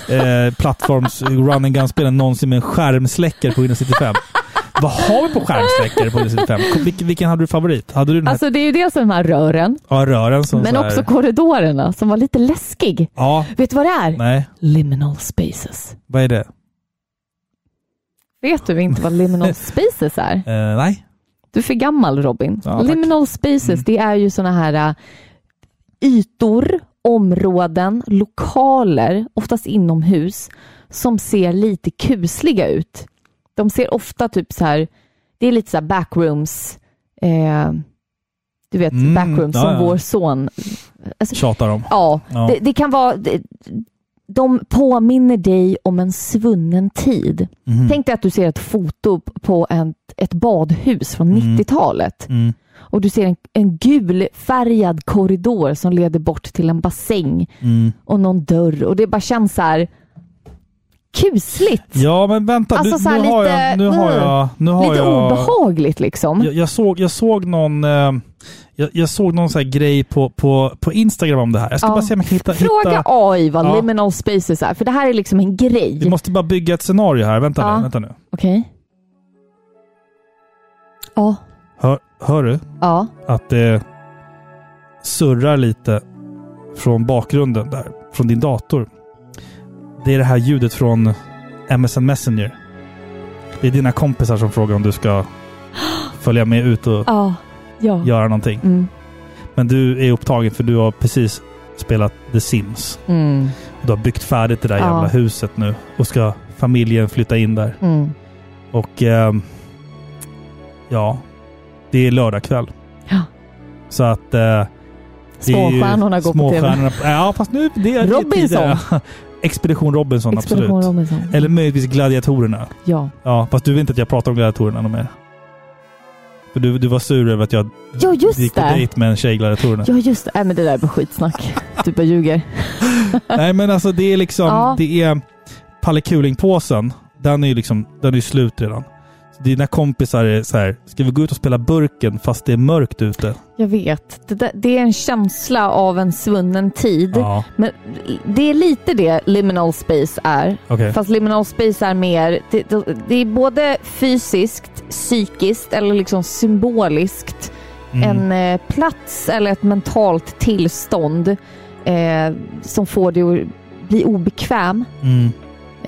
eh, plattforms run and gun-spelen någonsin med en skärmsläckare på Windows 95? Vad har vi på skärmsläckare på 95? Kom- Vilken, vilken hade du favorit? Hade du den här Alltså det är ju dels de här rören, ja, rören som men så här, också korridorerna som var lite läskig. Ja, Vet du vad det är? nej. Liminal spaces. Vad är det? Vet du inte vad liminal spaces är? Eh, nej. Du är för gammal Robin. Ja, tack. liminal spaces, Mm. det är ju sådana här äh, ytor, områden, lokaler, oftast inomhus, som ser lite kusliga ut. De ser ofta typ så här, det är lite så här backrooms, eh, du vet Mm, backrooms ja, som ja. vår son. Alltså, Tjatar om. ja, Ja. Det, det kan vara, det, de påminner dig om en svunnen tid. Mhm. Tänk dig att du ser ett foto på en, ett badhus från Mm. 90-talet Mm. och du ser en, en gulfärgad korridor som leder bort till en bassäng Mm. och någon dörr och det bara känns så här kusligt. Ja, men vänta. Alltså du, så nu, har lite- jag, nu har jag... Nu har Lite jag, obehagligt liksom. jag, jag, såg, jag såg någon... Eh, jag, jag såg någon så här grej på, på, på Instagram om det här. Jag ska Ja. bara se om jag kan hitta... Fråga hitta AI vad Ja. liminal spaces är, för det här är liksom en grej. vi måste bara bygga ett scenario här. Vänta Ja. nu. Vänta nu. Okej. Ja. Hör, hör du Ja. att det surrar lite från bakgrunden där, från din dator? Det är det här ljudet från MSN Messenger. Det är dina kompisar som frågar om du ska följa med ut och Ja. Ja. göra någonting. Mm. Men du är upptagen för du har precis spelat The Sims. Mm. Du har byggt färdigt det där Ja. jävla huset nu och ska familjen flytta in där. Mm. Och ehm, ja, det är lördag kväll. Ja. Så att... eh, det Småstjärnorna går på TV. Ja, fast nu... Det det Robinson. tidigare. Expedition Robinson, Expedition absolut. Robinson. Eller möjligtvis Gladiatorerna. Ja. Ja, fast du vill inte att jag pratar om Gladiatorerna något mer. För du, du var sur över att jag Ja, just gick på det. dejt med en tjej i Gladiatorerna. Ja, just det. Nej, men det där är bara skitsnack. du bara ljuger. Nej, men alltså det är liksom... Ja. Det är... Palle Kuling-påsen, den är ju liksom... Den är slut redan. Dina kompisar är så här, ska vi gå ut och spela burken fast det är mörkt ute? Jag vet. Det, där, det är en känsla av en svunnen tid. Ja, Men det är lite det liminal space är. okej. Fast liminal space är mer, det, det, det är både fysiskt, psykiskt eller liksom symboliskt Mm. en eh, plats eller ett mentalt tillstånd eh, som får dig att bli obekväm, Mm.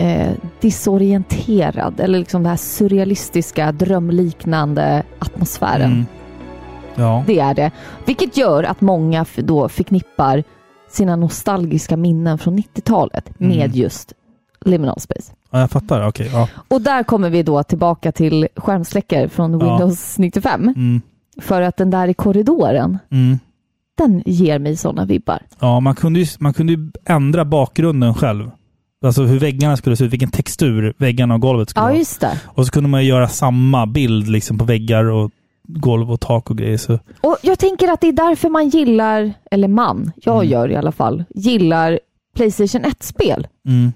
Eh, disorienterad eller liksom den här surrealistiska drömliknande atmosfären. Mm. Ja. Det är det. Vilket gör att många då förknippar sina nostalgiska minnen från 90-talet Mm. med just liminal space. ja, jag fattar. Okej. ja. Och där kommer vi då tillbaka till skärmsläckare från Ja. Windows 95. Mm. För att den där i korridoren, Mm. den ger mig sådana vibbar. Ja, man kunde, ju, man kunde ju ändra bakgrunden själv. Alltså hur väggarna skulle se ut, vilken textur väggarna och golvet skulle Ja, ha. just det. Och så kunde man göra samma bild liksom på väggar och golv och tak och grejer. Så. Och jag tänker att det är därför man gillar, eller man, jag Mm. gör i alla fall, gillar Playstation 1 -spel. Mm.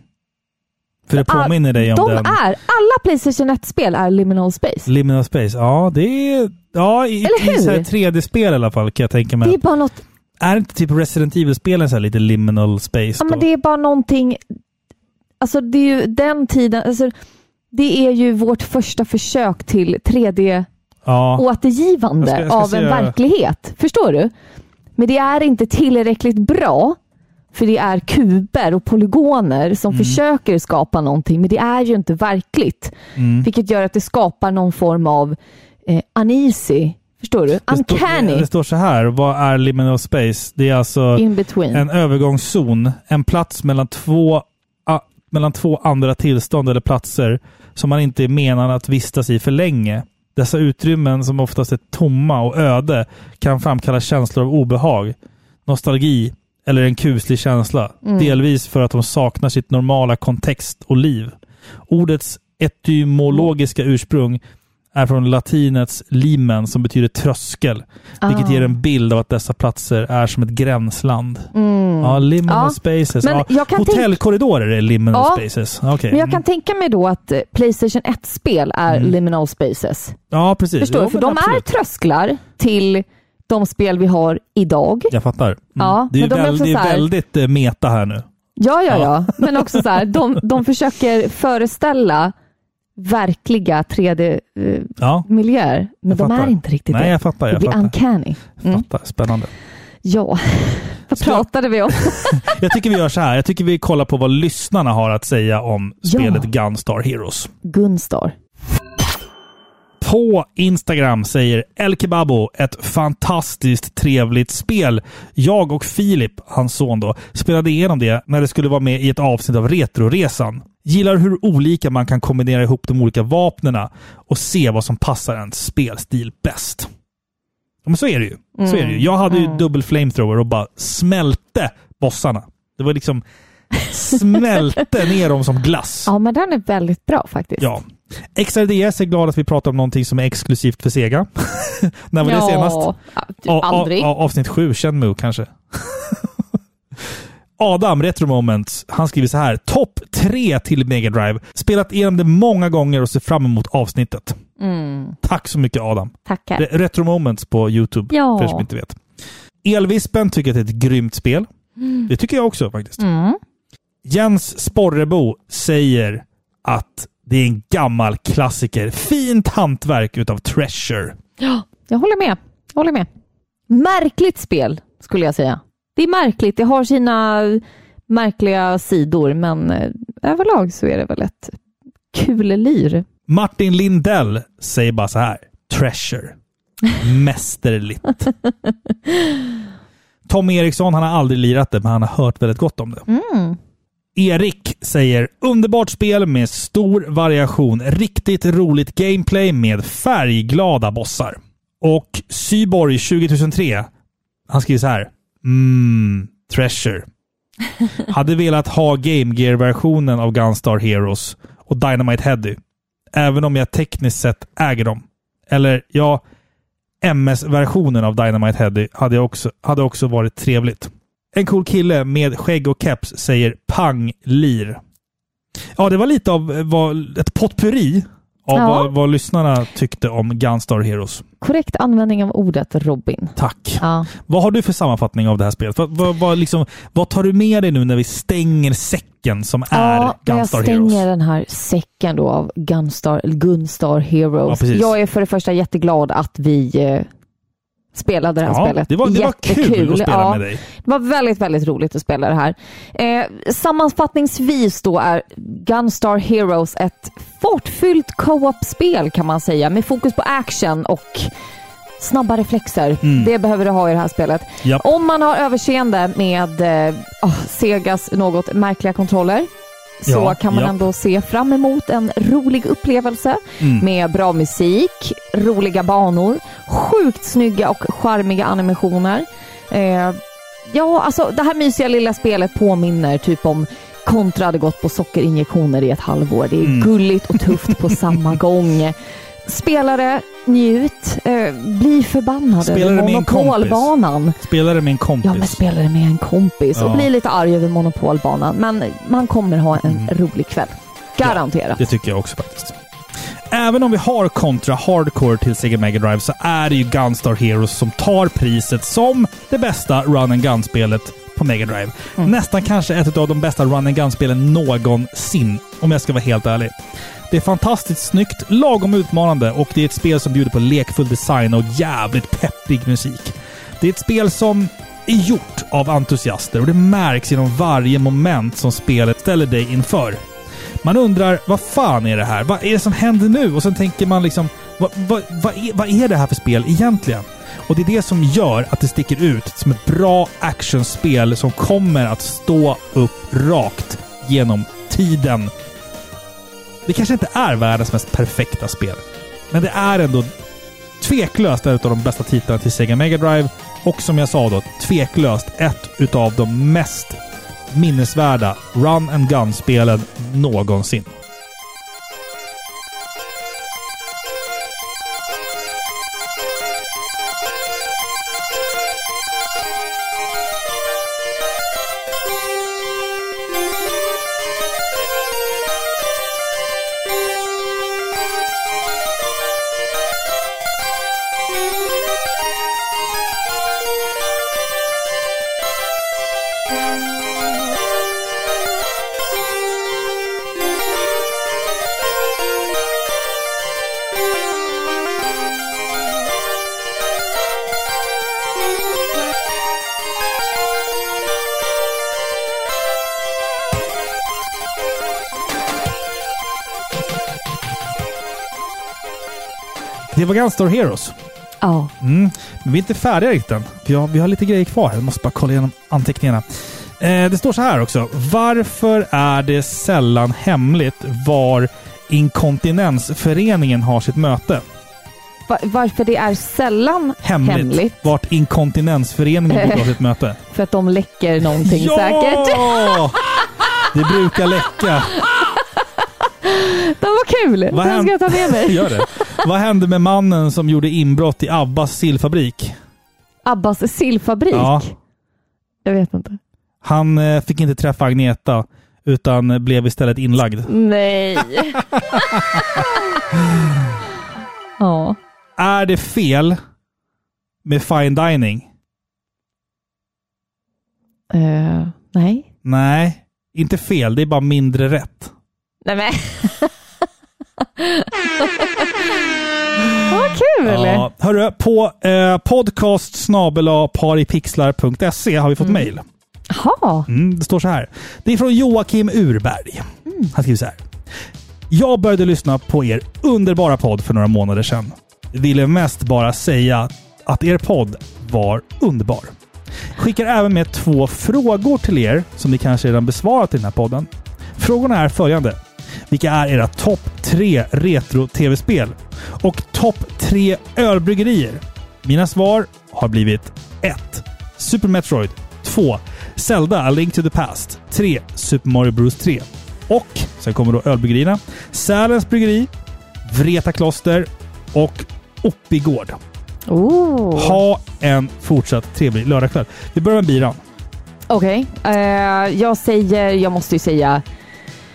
För det påminner dig om De den. är, alla Playstation 1-spel är liminal space. Liminal Space. Ja, det är... Ja, i, Eller i hur? 3D-spel i alla fall kan jag tänka mig. Det är bara något Är inte typ Resident Evil-spelen så lite liminal space? Ja, då? men det är bara någonting, alltså det är ju den tiden, alltså det är ju vårt första försök till 3D ja. av en verklighet. Förstår du? Men det är inte tillräckligt bra, för det är kuber och polygoner som Mm. försöker skapa någonting, men det är ju inte verkligt. Mm. Vilket gör att det skapar någon form av eh, uneasy, förstår du? Det står- Uncanny Det står så här. Vad är liminal space? Det är alltså en övergångszon. En plats mellan två, mellan två andra tillstånd eller platser som man inte är menad att vistas i för länge. Dessa utrymmen som oftast är tomma och öde kan framkalla känslor av obehag, nostalgi eller en kuslig känsla. Mm. Delvis för att de saknar sitt normala kontext och liv. Ordets etymologiska ursprung är från latinets limen som betyder tröskel, vilket Ah. ger en bild av att dessa platser är som ett gränsland. Mm. Ja, liminal Ja, spaces. men Ja, hotellkorridorer är liminal Ja, spaces. Okej. Men jag kan tänka mig då att eh, Playstation 1-spel är Mm. liminal spaces. Ja, precis. Förstår Jo, du? För de absolut. är trösklar till de spel vi har idag. Jag fattar. Mm. Ja, det är, men de är väl, också det är väldigt eh, meta här nu. Ja, ja, Ja. ja. Men också så här, de, de försöker föreställa verkliga 3D-miljöer. Ja, men de är fattar. inte riktigt Nej, det. jag fattar. det Jag blir fattar. uncanny. Mm. fattar. Spännande. Ja, vad pratade vi om? Jag tycker vi gör så här. Jag tycker vi kollar på vad lyssnarna har att säga om Ja. spelet Gunstar Heroes. Gunstar. På Instagram säger El Kebabo ett fantastiskt trevligt spel. Jag och Filip, hans son då, spelade igenom det när det skulle vara med i ett avsnitt av Retroresan. Gillar hur olika man kan kombinera ihop de olika vapnena och se vad som passar ens spelstil bäst. Ja, men så är det ju. Så är det ju. Jag hade ju dubbel flamethrower och bara smälte bossarna. Det var liksom smälte ner dem som glass. Ja, men den är väldigt bra faktiskt. Ja. XRDS är glad att vi pratar om någonting som är exklusivt för Sega. När var det senast? Ja, A- a- aldrig. a- avsnitt sju, Shenmue kanske. Adam, Retro Moments, han skriver så här. Topp tre till Mega Drive. Spelat igenom det många gånger och ser fram emot avsnittet. Mm. Tack så mycket Adam. Tackar. Re- Retro Moments på YouTube, Ja. för er som inte vet. Elvispen tycker att det är ett grymt spel. Det tycker jag också faktiskt. Mm. Jens Sporrebo säger att det är en gammal klassiker. Fint hantverk utav Treasure. Ja, jag håller med. Jag håller med. Märkligt spel, skulle jag säga. Det är märkligt. Det har sina märkliga sidor, men eh, överlag så är det väl ett kul lir. Martin Lindell säger bara så här. Treasure. Mästerligt. Tom Eriksson, han har aldrig lirat det, men han har hört väldigt gott om det. Mm. Erik säger underbart spel med stor variation. Riktigt roligt gameplay med färgglada bossar. Och Syborg 20003, han skriver så här. Mm, treasure. Hade velat ha Game Gear-versionen av Gunstar Heroes och Dynamite Heady. Även om jag tekniskt sett äger dem. Eller ja, MS-versionen av Dynamite Heady hade, också, hade också varit trevligt. En cool kille med skägg och keps säger pang lir. Ja, det var lite av eh, vad, ett potpurri av Ja. vad, vad lyssnarna tyckte om Gunstar Heroes. Korrekt användning av ordet Robin. Tack. Ja. Vad har du för sammanfattning av det här spelet? Vad, vad, vad, liksom, vad tar du med dig nu när vi stänger säcken som är Ja, när jag Gunstar stänger Heroes? den här säcken då av Gunstar, Gunstar Ja, Heroes. precis. jag är för det första jätteglad att vi eh, spelade det här Ja, spelet. det var, det var kul att spela Ja. med dig. Det var väldigt, väldigt roligt att spela det här. Eh, sammanfattningsvis då är Gunstar Heroes ett fartfyllt co-op-spel kan man säga med fokus på action och snabba reflexer. Mm. Det behöver du ha i det här spelet. Japp. Om man har överseende med eh, oh, Segas något märkliga kontroller så kan man ändå se fram emot en rolig upplevelse Mm. med bra musik, roliga banor, sjukt snygga och charmiga animationer. Eh, ja, alltså det här mysiga lilla spelet påminner typ om Contra hade gått på sockerinjektioner i ett halvår. Det är Mm. gulligt och tufft på samma gång. Spelare, njut, eh, bli förbannade Spelare över med en kompis. monopolbanan. Spelade med en kompis. Ja, men spelare med en kompis och Ja. bli lite arg över monopolbanan. Men man kommer ha en rolig kväll. Garanterat. Det tycker jag också faktiskt. Även om vi har Contra Hardcore till Sega Mega Drive så är det ju Gunstar Heroes som tar priset som det bästa Run and Gun-spelet på Mega Drive. Mm. Nästan kanske ett av de bästa Run and Gun-spelen någonsin, om jag ska vara helt ärlig. Det är fantastiskt snyggt, lagom utmanande och det är ett spel som bjuder på lekfull design och jävligt peppig musik. Det är ett spel som är gjort av entusiaster och det märks genom varje moment som spelet ställer dig inför. Man undrar, vad fan är det här? Vad är det som händer nu? Och sen tänker man liksom, vad, vad, vad, är, vad är det här för spel egentligen? Och det är det som gör att det sticker ut som ett bra actionspel som kommer att stå upp rakt genom tiden. Det kanske inte är världens mest perfekta spel. Men det är ändå tveklöst ett av de bästa titlarna till Sega Mega Drive. Och som jag sa då, tveklöst ett utav de mest minnesvärda Run and Gun-spelen någonsin. Det var Gunstar Heroes. Ja. Mm. Men vi är inte färdiga riktigt än. Vi har, vi har lite grejer kvar. Jag måste bara kolla igenom anteckningarna. Eh, det står så här också. Varför är det sällan hemligt var Inkontinensföreningen har sitt möte? Va- varför det är sällan Hemligt. hemligt. Vart Inkontinensföreningen brukar ha sitt möte. För att de läcker någonting ja! säkert. Det brukar läcka. Det var kul! Vad Den ska jag ta med mig. Gör det. Vad hände med mannen som gjorde inbrott i Abbas sillfabrik? Abbas sillfabrik. Ja. Jag vet inte. Han eh, fick inte träffa Agneta, utan blev istället inlagd. Nej. ja. Är det fel med fine dining? Eh, nej. Nej, inte fel. Det är bara mindre rätt. Nej men. Hörru, på eh, podcast paripixlar.se har vi fått mejl. Jaha. Mm, det står så här. Det är från Joakim Urberg. Han skriver så här. Jag började lyssna på er underbara podd för några månader sedan. Ville mest bara säga att er podd var underbar. Skickar även med två frågor till er som ni kanske redan besvarat i den här podden. Frågorna är följande. Vilka är era topp tre retro-tv-spel? Och topp tre ölbryggerier? Mina svar har blivit 1. Super Metroid 2. Zelda A Link to the Past 3. Super Mario Bros 3. Och sen kommer då ölbryggerierna. Sälens bryggeri, Vreta kloster och Oppigård. Oh. Ha en fortsatt trevlig lördagkväll. Vi börjar med biran. Okej. Eh, jag säger, jag måste ju säga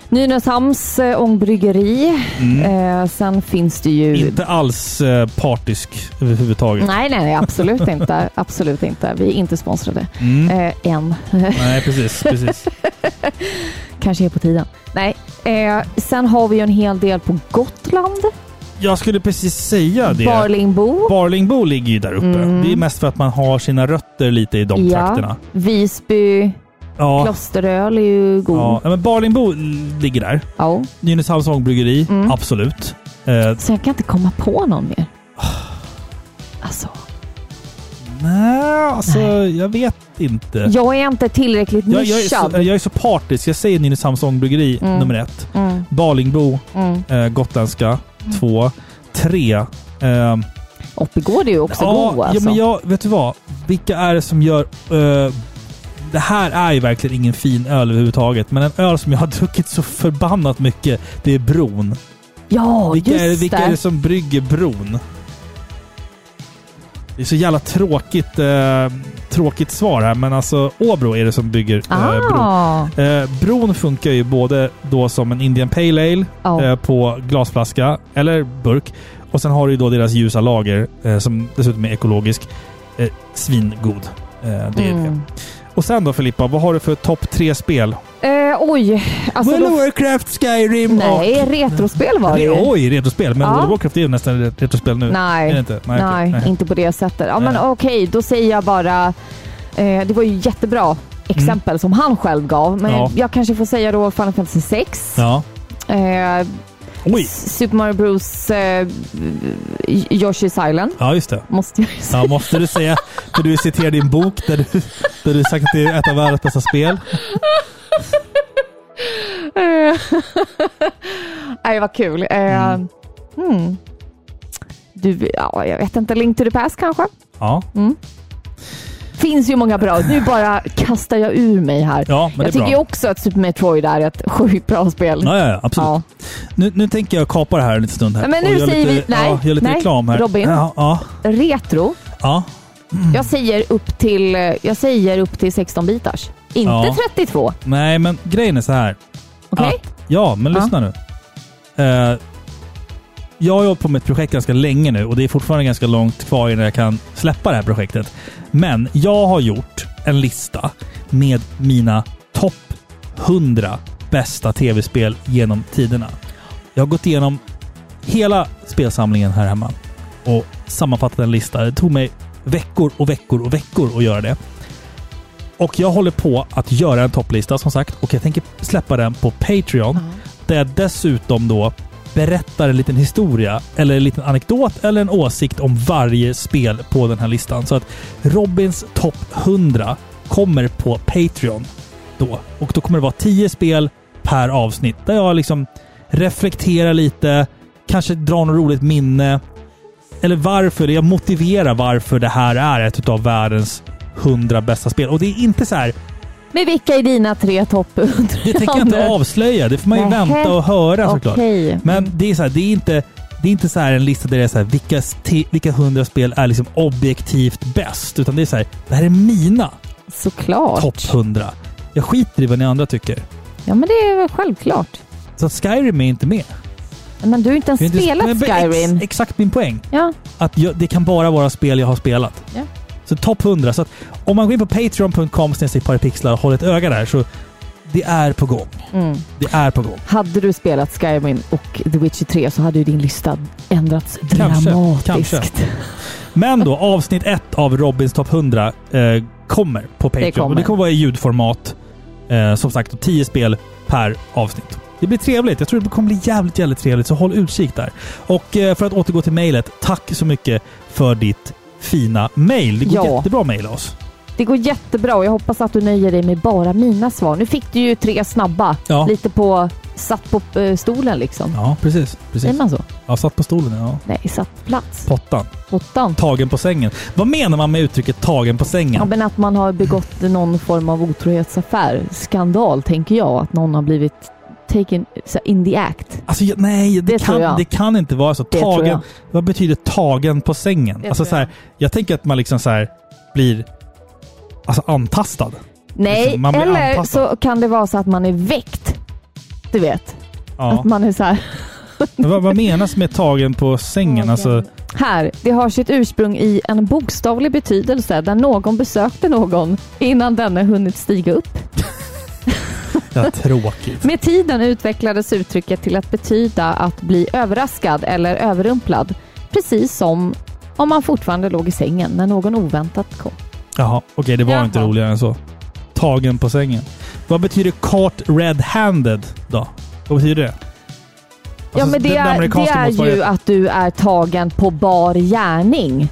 Nynäshamns äh, ångbryggeri. Eh, sen finns det ju... Inte alls eh, partisk överhuvudtaget. Nej, nej, nej, absolut inte. Absolut inte. Vi är inte sponsrade. Mm. Eh, än. Nej, precis. precis. Kanske är på tiden. Nej. Eh, sen har vi ju en hel del på Gotland. Jag skulle precis säga det. Barlingbo. Barlingbo ligger ju där uppe. Mm. Det är mest för att man har sina rötter lite i de trakterna. Visby. Ja. Klosteröl är ju god. Ja, men Barlingbo ligger där. Ja. Nynäshamns ångbryggeri, Mm. absolut. Eh, Så jag kan inte komma på någon mer. Alltså, nej, alltså jag vet inte. jag är inte tillräckligt Jag, jag, är nischad. så, jag är så partisk. Jag säger Nynäshamns ångbryggeri Mm. nummer ett. Mm. Barlingbo, Mm. eh, gotländska, två. Tre. Eh, Oppigård är ju också ja, god alltså. ja, men jag, vet du vad? Vilka är det som gör... eh, det här är ju verkligen ingen fin öl överhuvudtaget, men en öl som jag har druckit så förbannat mycket, det är Bron. ja, vilka just är, vilka det. är det som brygger Bron? Det är så jävla tråkigt, eh, tråkigt svar här, men alltså Åbro är det som bygger eh, Bron. ah. Eh, bron funkar ju både då som en Indian Pale Ale eh, på glasflaska eller burk. Och sen har du ju då deras ljusa lager eh, som dessutom är ekologisk. Svingod. Det är det. Mm. Och sen då Filippa, vad har du för topp tre spel? Eh, oj, alltså... World of då- Warcraft, Skyrim Nej, retrospel var det ju. Oj, retrospel. Men Ja. World of Warcraft är ju nästan retrospel nu. Nej, inte? nej. Nej. inte på det sättet. Ja, men Nej. okej, då säger jag bara... Eh, det var ju jättebra exempel som han själv gav, men Mm. Ja. jag kanske får säga då Final Fantasy 6. Ja. Eh, Oj! Super Mario Bros eh, Yoshi's Island. Ja, just det. Måste jag säga. Ja, måste du säga. För du citerar din bok där du, där du sagt att det är ett av världens bästa spel. Nej, vad kul. Eh, Mm. hmm. Du, ja, jag vet inte. Link to the Past kanske? Ja, Finns ju många bra. Nu bara kastar jag ur mig här. ja jag tycker bra. också att Super Metroid är ett sjukt bra spel. Ja, ja, absolut. Ja. Nu, nu tänker jag kapa det här en liten stund. Här men nu säger lite, vi- nej, ja, gör lite nej, reklam här. Robin. Ja, Retro. ja. Jag säger upp till, jag säger upp till 16 bitars. Inte Ja. 32. Nej, men grejen är så här. Okej? att- Ja, men lyssna nu. Eh, jag har jobbat på med ett projekt ganska länge nu och det är fortfarande ganska långt kvar innan jag kan släppa det här projektet. Men jag har gjort en lista med mina topp 100 bästa tv-spel genom tiderna. Jag har gått igenom hela spelsamlingen här hemma och sammanfattat en lista. Det tog mig veckor och veckor och veckor att göra det. Och jag håller på att göra en topplista som sagt och jag tänker släppa den på Patreon. Där jag dessutom då berättar en liten historia eller en liten anekdot eller en åsikt om varje spel på den här listan. Så att Robins topp 100 kommer på Patreon då. Och då kommer det vara 10 spel per avsnitt där jag liksom reflekterar lite, kanske drar något roligt minne. Eller varför, jag motiverar varför det här är ett av världens 100 bästa spel. Och det är inte så här, men vilka är dina tre topp 100? det tänker jag inte avslöja. Det får man ju Nähä. vänta och höra såklart. Okej. Men det är så här, det är inte, det är inte så här en lista där det är så här, vilka, vilka hundra spel är liksom objektivt bäst. Utan det är så här, det här är mina Såklart. topp 100. Jag skiter i vad ni andra tycker. Ja, men det är väl självklart. Så Skyrim är inte med. Men du har inte ens inte- spelat men Skyrim. Ex, exakt min poäng. Ja. Att jag, det kan bara vara spel jag har spelat. Ja. Så topp 100. Så om man går in på patreon.com paripixlar och håller ett öga där så det är på gång. Mm. Det är på gång. Hade du spelat Skyrim och The Witcher 3 så hade ju din lista ändrats Kanske, dramatiskt. kanske. Men då, avsnitt ett av Robins topp 100 eh, kommer på Patreon. kommer. Och det kommer vara i ljudformat. Eh, som sagt, och 10 spel per avsnitt. Det blir trevligt. Jag tror det kommer bli jävligt, jävligt trevligt. Så håll utkik där. Och eh, för att återgå till mejlet. Tack så mycket för ditt fina mejl. Det går Ja. jättebra att mejla oss. Det går jättebra och jag hoppas att du nöjer dig med bara mina svar. Nu fick du ju tre snabba. Ja. Lite på... Satt på eh, stolen liksom. Ja, precis. precis. Säger man så? Jag satt på stolen, ja. Nej, satt på plats. Pottan. Pottan. Tagen på sängen. Vad menar man med uttrycket tagen på sängen? Ja, men att man har begått någon form av otrohetsaffär. Skandal, tänker jag. Att någon har blivit taken in the act. Alltså, jag- nej, det, Det kan, det kan inte vara så. Det Tagen, vad betyder tagen på sängen? Det Alltså, så här, jag tänker att man liksom så här blir alltså, antastad. Nej, Liksom, eller anpassad. så kan det vara så att man är väckt. Du vet. Ja. Att man är så här. Vad, vad menas med tagen på sängen? Alltså, Här, det har sitt ursprung i en bokstavlig betydelse där någon besökte någon innan denne hunnit stiga upp. ja, tråkigt. Med tiden utvecklades uttrycket till att betyda att bli överraskad eller överrumplad. Precis som om man fortfarande låg i sängen när någon oväntat kom. Jaha, okej, det var Jaha. inte roligare än så. Tagen på sängen. Vad betyder caught red-handed då? Vad betyder det? ja, Alltså, men det den är, det är ju att du är tagen på bar gärning.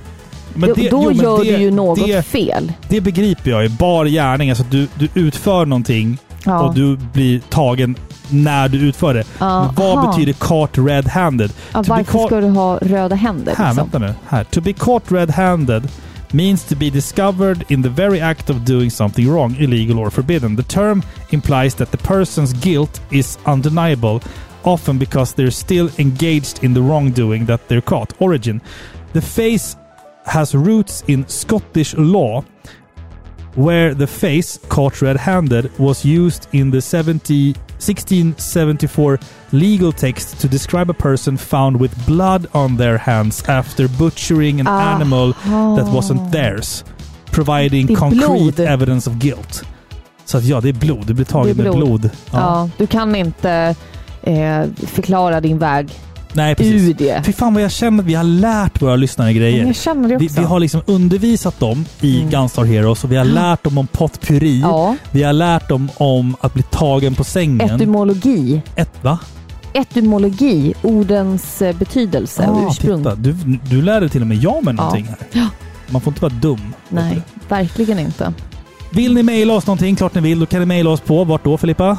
Men då det- då jo, men gör det- du ju något det- fel. Det begriper jag ju. Bar gärning. Alltså du, du utför någonting Ja. och du blir tagen när du utför det. Ja, vad aha. betyder caught red-handed? Ja, To varför ska du ha röda händer? Här, liksom? vänta nu. Här. To be caught red-handed means to be discovered in the very act of doing something wrong, illegal or forbidden. The term implies that the person's guilt is undeniable, often because they're still engaged in the wrongdoing that they're caught. Origin. The face has roots in Scottish law, where the face, caught red-handed, was used in the 70, 1674 legal text to describe a person found with blood on their hands after butchering an Aha. animal that wasn't theirs, providing concrete blod. evidence of guilt. Så att ja, det är blod. Du blir tagen är med blod. blod. Ja. du kan inte eh, förklara din väg Nej, precis. ur det. Fy fan vad jag känner att vi har lärt våra lyssnare grejer. Men jag känner det Vi, också. vi har liksom undervisat dem i Mm. Gunstar Heroes och vi har lärt dem om potpurri. Ja, Vi har lärt dem om att bli tagen på sängen. etymologi. Ett, va? Etymologi, ordens eh, betydelse och Ah, ursprung. titta. Du, du lärde till och med jag med Ja. någonting här. Ja. Man får inte vara dum. Nej, verkligen inte. Vill ni mejla oss någonting, klart ni vill, då kan ni mejla oss på vart då Filippa?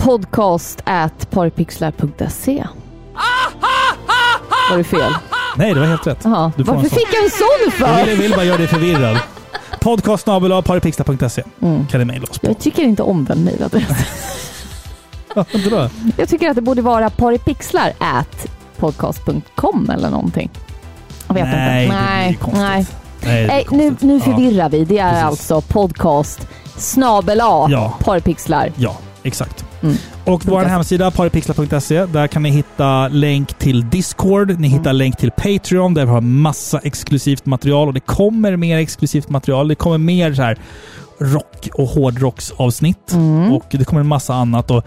Podcast at parpixlar.se. Var det fel? Nej, det var helt rätt. Jaha. Du får Varför en sån. fick jag en sån Jag för? vill, vill bara göra dig förvirrad. Podcast paripixlar.se Mm. kan ni mejla oss på. Jag tycker inte om den mejladressen. Ja? Jag tycker att det borde vara paripixlar at podcast.com eller någonting. Jag vet Nej, inte. det blir Nej, konstigt. nej. Nej, det Nej, nu, konstigt. nu Ja. förvirrar vi. Det är Precis. alltså podcast snabel A Ja. parpixlar. Ja, exakt. Mm. Och vår hemsida paripixlar.se. Där kan ni hitta länk till Discord. Ni hittar länk till Patreon där vi har massa exklusivt material och det kommer mer exklusivt material. Det kommer mer så här rock och hårdrocksavsnitt Mm. och det kommer en massa annat. Och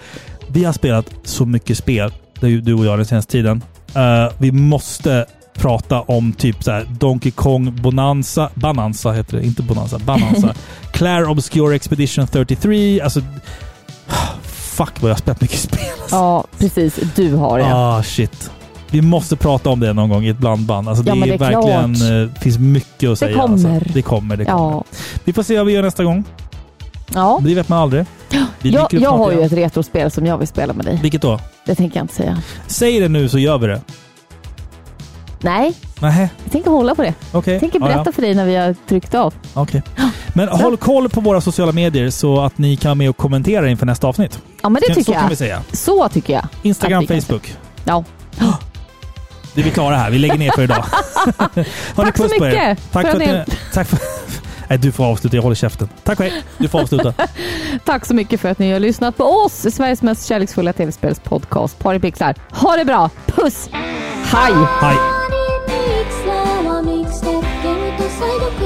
vi har spelat så mycket spel, du och jag den senaste tiden. Eh, vi måste prata om typ så här Donkey Kong Bonanza. Bananza heter det, inte Bonanza. Bananza. Claire Obscure Expedition 33. Alltså... Fuck vad jag har spelat mycket spel. Ja, precis. Du har det. Ah, shit. Vi måste prata om det någon gång i ett blandband. Alltså, Ja, det, är det är verkligen... klart. eh, finns mycket att säga. kommer. Alltså. Det kommer. Det kommer. Ja. Vi får se vad vi gör nästa gång. ja. Det vet man aldrig. Vi Jag, jag har ju ett retrospel som jag vill spela med dig. Vilket då? Det tänker jag inte säga. Säg det nu så gör vi det. Nej, Nähä. jag tänker hålla på det. Okay. Jag tänker berätta ah, för dig när vi har tryckt av. Okay. Men håll koll på våra sociala medier så att ni kan vara med och kommentera inför nästa avsnitt. Ja, men det så, tycker så jag. Så kan vi säga. Så tycker jag. Instagram, Facebook. Ja. Det är vi klara här. Vi lägger ner för idag. tack så mycket! Tack för, att ni, tack för Nej, du får avsluta. Jag håller käften. Tack och hej. Du får avsluta. Tack så mycket för att ni har lyssnat på oss, Sveriges mest kärleksfulla tv-spelspodcast, Pixlar. Ha det bra! Puss! Hej! Hej! ミックスラはミックゲームとサイド